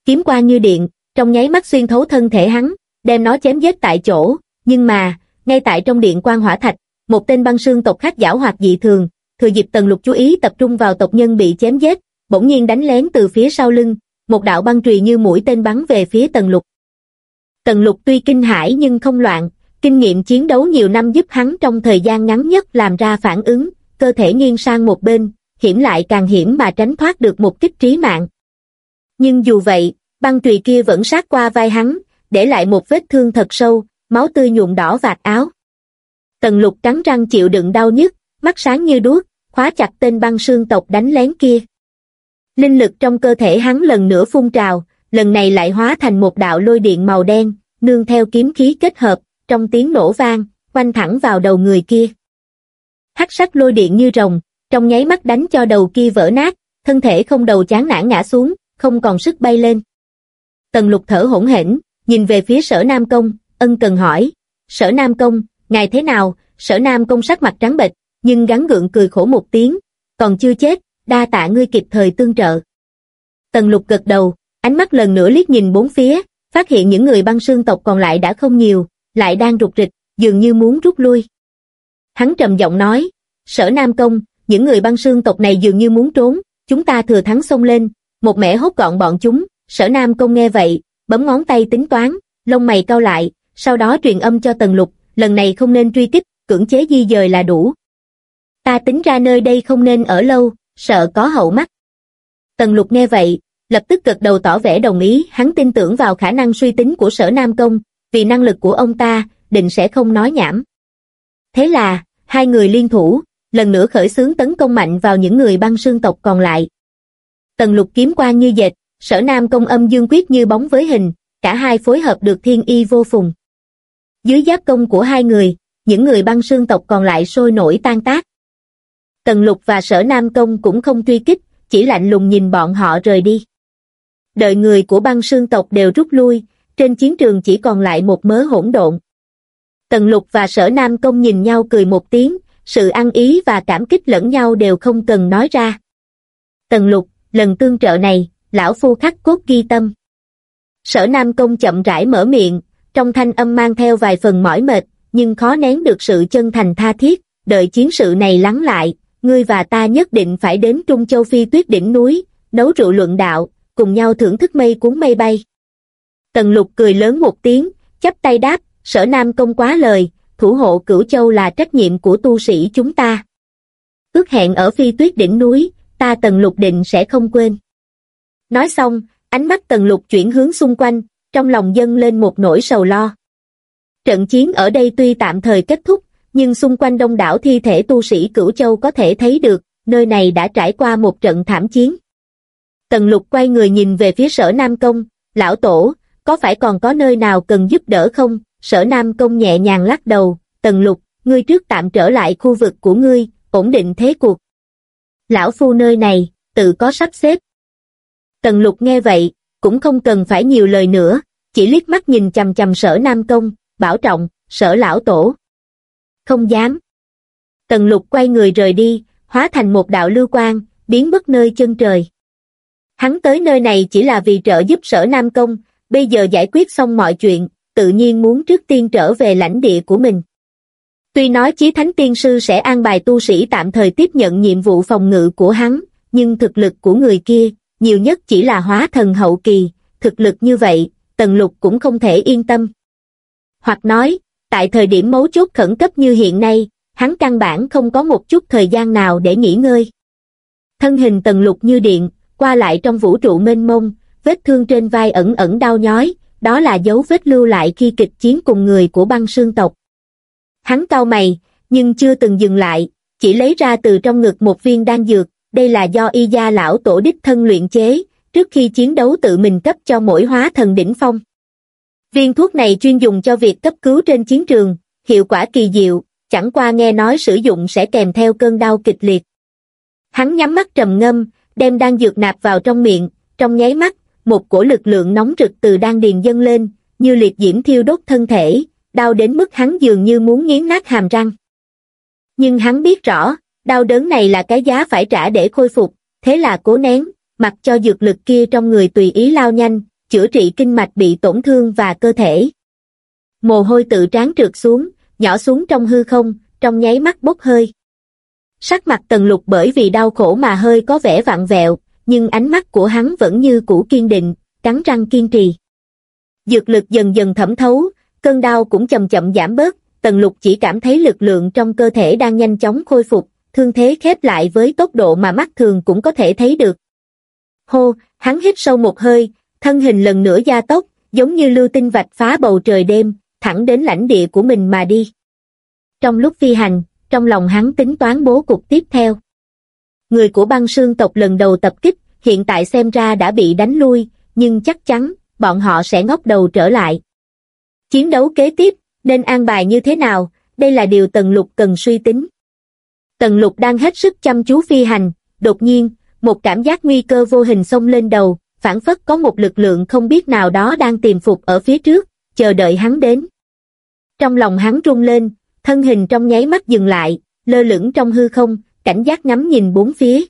Kiếm qua như điện, trong nháy mắt xuyên thấu thân thể hắn, đem nó chém giết tại chỗ, nhưng mà, ngay tại trong điện quan hỏa thạch, một tên băng sương tộc khác giảo hoạt dị thường, thừa dịp tần lục chú ý tập trung vào tộc nhân bị chém giết, bỗng nhiên đánh lén từ phía sau lưng, một đạo băng trùy như mũi tên bắn về phía tần lục. Tần lục tuy kinh hãi nhưng không loạn, kinh nghiệm chiến đấu nhiều năm giúp hắn trong thời gian ngắn nhất làm ra phản ứng, cơ thể nghiêng sang một bên, hiểm lại càng hiểm mà tránh thoát được một kích trí mạng. Nhưng dù vậy, băng trùy kia vẫn sát qua vai hắn, để lại một vết thương thật sâu, máu tươi nhuộm đỏ vạt áo. Tần lục cắn răng chịu đựng đau nhức, mắt sáng như đuốc, khóa chặt tên băng sương tộc đánh lén kia. Linh lực trong cơ thể hắn lần nữa phun trào, lần này lại hóa thành một đạo lôi điện màu đen, nương theo kiếm khí kết hợp, trong tiếng nổ vang, quanh thẳng vào đầu người kia. Hắc sắc lôi điện như rồng, trong nháy mắt đánh cho đầu kia vỡ nát, thân thể không đầu chán nản ngã xuống, không còn sức bay lên. Tần lục thở hỗn hển, nhìn về phía sở Nam Công, ân cần hỏi, sở Nam Công, ngài thế nào, sở Nam Công sắc mặt trắng bệch, nhưng gắn gượng cười khổ một tiếng, còn chưa chết, đa tạ ngươi kịp thời tương trợ. Tần lục gật đầu, ánh mắt lần nữa liếc nhìn bốn phía, phát hiện những người băng sương tộc còn lại đã không nhiều, lại đang rụt rịch, dường như muốn rút lui. Hắn trầm giọng nói, sở Nam Công, những người băng sương tộc này dường như muốn trốn, chúng ta thừa thắng xông lên, một mẻ hốt gọn bọn chúng, sở Nam Công nghe vậy, bấm ngón tay tính toán, lông mày cau lại, sau đó truyền âm cho Tần Lục, lần này không nên truy kích, cưỡng chế di dời là đủ. Ta tính ra nơi đây không nên ở lâu, sợ có hậu mắt. Tần Lục nghe vậy, lập tức gật đầu tỏ vẻ đồng ý, hắn tin tưởng vào khả năng suy tính của sở Nam Công, vì năng lực của ông ta, định sẽ không nói nhảm. Thế là, hai người liên thủ, lần nữa khởi xướng tấn công mạnh vào những người băng sương tộc còn lại. Tần lục kiếm quan như dệt, sở nam công âm dương quyết như bóng với hình, cả hai phối hợp được thiên y vô phùng. Dưới giáp công của hai người, những người băng sương tộc còn lại sôi nổi tan tác. Tần lục và sở nam công cũng không truy kích, chỉ lạnh lùng nhìn bọn họ rời đi. Đợi người của băng sương tộc đều rút lui, trên chiến trường chỉ còn lại một mớ hỗn độn. Tần lục và sở nam công nhìn nhau cười một tiếng, sự ăn ý và cảm kích lẫn nhau đều không cần nói ra. Tần lục, lần tương trợ này, lão phu khắc cốt ghi tâm. Sở Nam Công chậm rãi mở miệng, trong thanh âm mang theo vài phần mỏi mệt, nhưng khó nén được sự chân thành tha thiết, đợi chiến sự này lắng lại, ngươi và ta nhất định phải đến Trung Châu Phi tuyết đỉnh núi, nấu rượu luận đạo, cùng nhau thưởng thức mây cuốn mây bay. Tần lục cười lớn một tiếng, chắp tay đáp, sở Nam Công quá lời, thủ hộ cửu châu là trách nhiệm của tu sĩ chúng ta. Ước hẹn ở phi tuyết đỉnh núi, ta tần lục định sẽ không quên. Nói xong, ánh mắt tần lục chuyển hướng xung quanh, trong lòng dâng lên một nỗi sầu lo. Trận chiến ở đây tuy tạm thời kết thúc, nhưng xung quanh đông đảo thi thể tu sĩ cửu châu có thể thấy được, nơi này đã trải qua một trận thảm chiến. Tần lục quay người nhìn về phía sở Nam Công, lão tổ, có phải còn có nơi nào cần giúp đỡ không? Sở Nam Công nhẹ nhàng lắc đầu, tần lục, ngươi trước tạm trở lại khu vực của ngươi, ổn định thế cuộc. Lão phu nơi này, tự có sắp xếp. Tần lục nghe vậy, cũng không cần phải nhiều lời nữa, chỉ liếc mắt nhìn chầm chầm sở Nam Công, bảo trọng, sở lão tổ. Không dám. Tần lục quay người rời đi, hóa thành một đạo lưu quang, biến mất nơi chân trời. Hắn tới nơi này chỉ là vì trợ giúp sở Nam Công, bây giờ giải quyết xong mọi chuyện, tự nhiên muốn trước tiên trở về lãnh địa của mình. Tuy nói chí thánh tiên sư sẽ an bài tu sĩ tạm thời tiếp nhận nhiệm vụ phòng ngự của hắn, nhưng thực lực của người kia, nhiều nhất chỉ là hóa thần hậu kỳ, thực lực như vậy, tần lục cũng không thể yên tâm. Hoặc nói, tại thời điểm mấu chốt khẩn cấp như hiện nay, hắn căn bản không có một chút thời gian nào để nghỉ ngơi. Thân hình tần lục như điện, qua lại trong vũ trụ mênh mông, vết thương trên vai ẩn ẩn đau nhói, đó là dấu vết lưu lại khi kịch chiến cùng người của băng sương tộc. Hắn cau mày, nhưng chưa từng dừng lại, chỉ lấy ra từ trong ngực một viên đan dược, đây là do y gia lão tổ đích thân luyện chế, trước khi chiến đấu tự mình cấp cho mỗi hóa thần đỉnh phong. Viên thuốc này chuyên dùng cho việc cấp cứu trên chiến trường, hiệu quả kỳ diệu, chẳng qua nghe nói sử dụng sẽ kèm theo cơn đau kịch liệt. Hắn nhắm mắt trầm ngâm, đem đan dược nạp vào trong miệng, trong nháy mắt, một cổ lực lượng nóng rực từ đan điền dâng lên, như liệt diễm thiêu đốt thân thể, đau đến mức hắn dường như muốn nghiến nát hàm răng. Nhưng hắn biết rõ, đau đớn này là cái giá phải trả để khôi phục, thế là cố nén, mặc cho dược lực kia trong người tùy ý lao nhanh, chữa trị kinh mạch bị tổn thương và cơ thể. Mồ hôi tự trán trượt xuống, nhỏ xuống trong hư không, trong nháy mắt bốc hơi. Sắc mặt tần lục bởi vì đau khổ mà hơi có vẻ vặn vẹo, nhưng ánh mắt của hắn vẫn như cũ kiên định, cắn răng kiên trì. Dược lực dần dần thẩm thấu, cơn đau cũng chậm chậm giảm bớt, tần lục chỉ cảm thấy lực lượng trong cơ thể đang nhanh chóng khôi phục, thương thế khép lại với tốc độ mà mắt thường cũng có thể thấy được. Hô, hắn hít sâu một hơi, thân hình lần nữa gia tốc, giống như lưu tinh vạch phá bầu trời đêm, thẳng đến lãnh địa của mình mà đi. Trong lúc phi hành, trong lòng hắn tính toán bố cục tiếp theo. Người của băng sương tộc lần đầu tập kích, hiện tại xem ra đã bị đánh lui, nhưng chắc chắn, bọn họ sẽ ngóc đầu trở lại. Chiến đấu kế tiếp, nên an bài như thế nào, đây là điều Tần Lục cần suy tính. Tần Lục đang hết sức chăm chú phi hành, đột nhiên, một cảm giác nguy cơ vô hình xông lên đầu, phản phất có một lực lượng không biết nào đó đang tìm phục ở phía trước, chờ đợi hắn đến. Trong lòng hắn rung lên, thân hình trong nháy mắt dừng lại, lơ lửng trong hư không, cảnh giác ngắm nhìn bốn phía.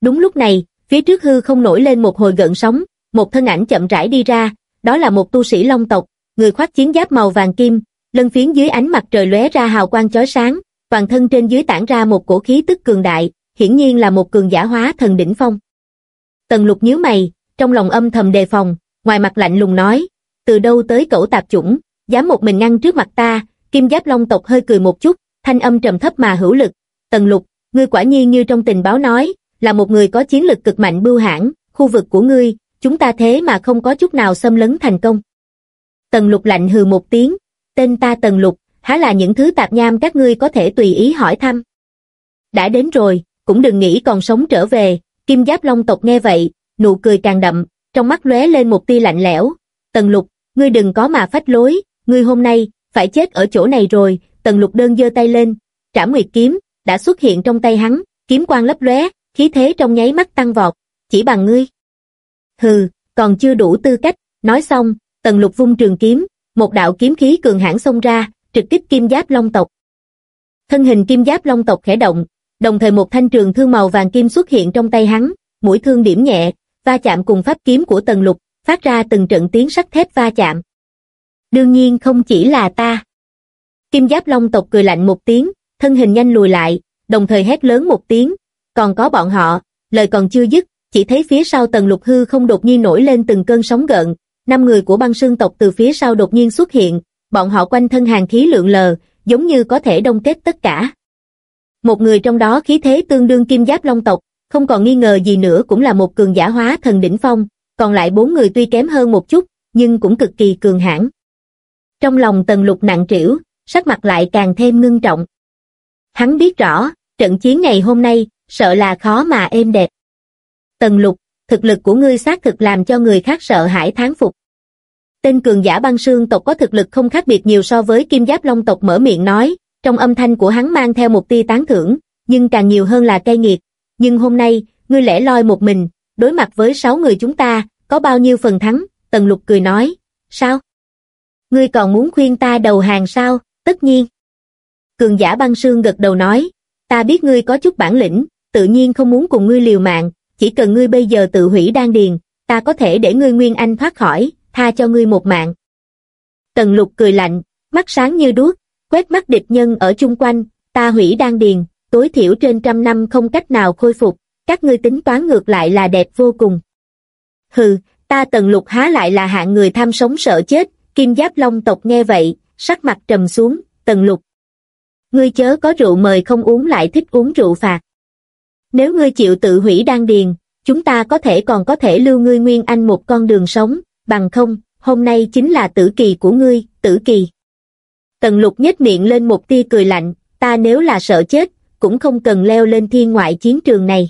Đúng lúc này, phía trước hư không nổi lên một hồi gợn sóng, một thân ảnh chậm rãi đi ra, đó là một tu sĩ long tộc, người khoác chiến giáp màu vàng kim, lân phiến dưới ánh mặt trời lóe ra hào quang chói sáng, toàn thân trên dưới tản ra một cổ khí tức cường đại, hiển nhiên là một cường giả hóa thần đỉnh phong. Tần lục nhíu mày, trong lòng âm thầm đề phòng, ngoài mặt lạnh lùng nói, từ đâu tới cẩu tạp chủng, dám một mình ngăn trước mặt ta, kim giáp long tộc hơi cười một chút, thanh âm trầm thấp mà hữu lực, tần lục, ngươi quả nhiên như trong tình báo nói, là một người có chiến lực cực mạnh bưu hãn, khu vực của ngươi, chúng ta thế mà không có chút nào xâm lấn thành công. Tần lục lạnh hừ một tiếng, tên ta tần lục, há là những thứ tạp nham các ngươi có thể tùy ý hỏi thăm. Đã đến rồi, cũng đừng nghĩ còn sống trở về, kim giáp long tộc nghe vậy, nụ cười càng đậm, trong mắt lóe lên một tia lạnh lẽo. Tần lục, ngươi đừng có mà phách lối, ngươi hôm nay, phải chết ở chỗ này rồi, tần lục đơn giơ tay lên, trảm nguyệt kiếm, đã xuất hiện trong tay hắn, kiếm quang lấp lóe, khí thế trong nháy mắt tăng vọt, chỉ bằng ngươi. Hừ, còn chưa đủ tư cách, nói xong, tần lục vung trường kiếm, một đạo kiếm khí cường hãn xông ra, trực kích kim giáp long tộc. Thân hình kim giáp long tộc khẽ động, đồng thời một thanh trường thương màu vàng kim xuất hiện trong tay hắn, mũi thương điểm nhẹ, va chạm cùng pháp kiếm của tần lục, phát ra từng trận tiếng sắt thép va chạm. Đương nhiên không chỉ là ta. Kim giáp long tộc cười lạnh một tiếng, thân hình nhanh lùi lại, đồng thời hét lớn một tiếng, còn có bọn họ, lời còn chưa dứt, chỉ thấy phía sau tần lục hư không đột nhiên nổi lên từng cơn sóng gợn, năm người của băng sương tộc từ phía sau đột nhiên xuất hiện, bọn họ quanh thân hàng khí lượng lờ, giống như có thể đông kết tất cả. Một người trong đó khí thế tương đương kim giáp long tộc, không còn nghi ngờ gì nữa cũng là một cường giả hóa thần đỉnh phong, còn lại bốn người tuy kém hơn một chút, nhưng cũng cực kỳ cường hãn. Trong lòng tần lục nặng trĩu, sắc mặt lại càng thêm ngưng trọng. Hắn biết rõ, trận chiến ngày hôm nay, sợ là khó mà êm đẹp. Tần lục, thực lực của ngươi xác thực làm cho người khác sợ hãi thán phục. Tên cường giả băng sương tộc có thực lực không khác biệt nhiều so với kim giáp long tộc mở miệng nói, trong âm thanh của hắn mang theo một tia tán thưởng, nhưng càng nhiều hơn là cay nghiệt. Nhưng hôm nay, ngươi lẻ loi một mình, đối mặt với sáu người chúng ta, có bao nhiêu phần thắng, Tần Lục cười nói, sao? Ngươi còn muốn khuyên ta đầu hàng sao, tất nhiên. Cường giả băng sương gật đầu nói, ta biết ngươi có chút bản lĩnh, tự nhiên không muốn cùng ngươi liều mạng, chỉ cần ngươi bây giờ tự hủy đan điền, ta có thể để ngươi Nguyên Anh thoát khỏi, tha cho ngươi một mạng. Tần lục cười lạnh, mắt sáng như đuốc, quét mắt địch nhân ở chung quanh, ta hủy đan điền, tối thiểu trên trăm năm không cách nào khôi phục, các ngươi tính toán ngược lại là đẹp vô cùng. Hừ, ta tần lục há lại là hạng người tham sống sợ chết, kim giáp long tộc nghe vậy, sắc mặt trầm xuống, tần lục ngươi chớ có rượu mời không uống lại thích uống rượu phạt. Nếu ngươi chịu tự hủy đan điền, chúng ta có thể còn có thể lưu ngươi nguyên anh một con đường sống, bằng không, hôm nay chính là tử kỳ của ngươi, tử kỳ. Tần lục nhếch miệng lên một tia cười lạnh, ta nếu là sợ chết, cũng không cần leo lên thiên ngoại chiến trường này.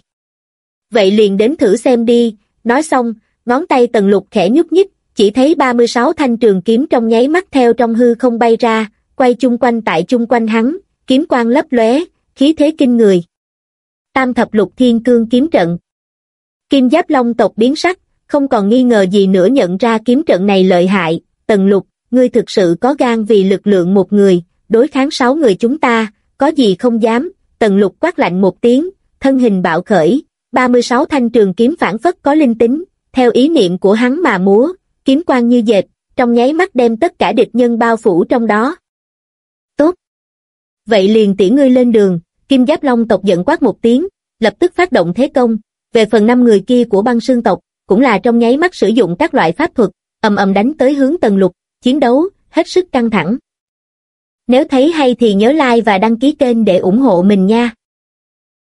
Vậy liền đến thử xem đi, nói xong, ngón tay tần lục khẽ nhúc nhích, chỉ thấy 36 thanh trường kiếm trong nháy mắt theo trong hư không bay ra, quay chung quanh tại chung quanh hắn, kiếm quang lấp lóe, khí thế kinh người. Tam thập lục thiên cương kiếm trận. Kim giáp long tộc biến sắc, không còn nghi ngờ gì nữa nhận ra kiếm trận này lợi hại, tần lục, ngươi thực sự có gan vì lực lượng một người, đối kháng sáu người chúng ta, có gì không dám, tần lục quát lạnh một tiếng, thân hình bạo khởi, 36 thanh trường kiếm phản phất có linh tính, theo ý niệm của hắn mà múa, kiếm quang như dệt, trong nháy mắt đem tất cả địch nhân bao phủ trong đó. Vậy liền tỉ ngươi lên đường, Kim Giáp Long tộc giận quát một tiếng, lập tức phát động thế công, về phần năm người kia của băng sương tộc, cũng là trong nháy mắt sử dụng các loại pháp thuật, ầm ầm đánh tới hướng tần lục, chiến đấu, hết sức căng thẳng. Nếu thấy hay thì nhớ like và đăng ký kênh để ủng hộ mình nha.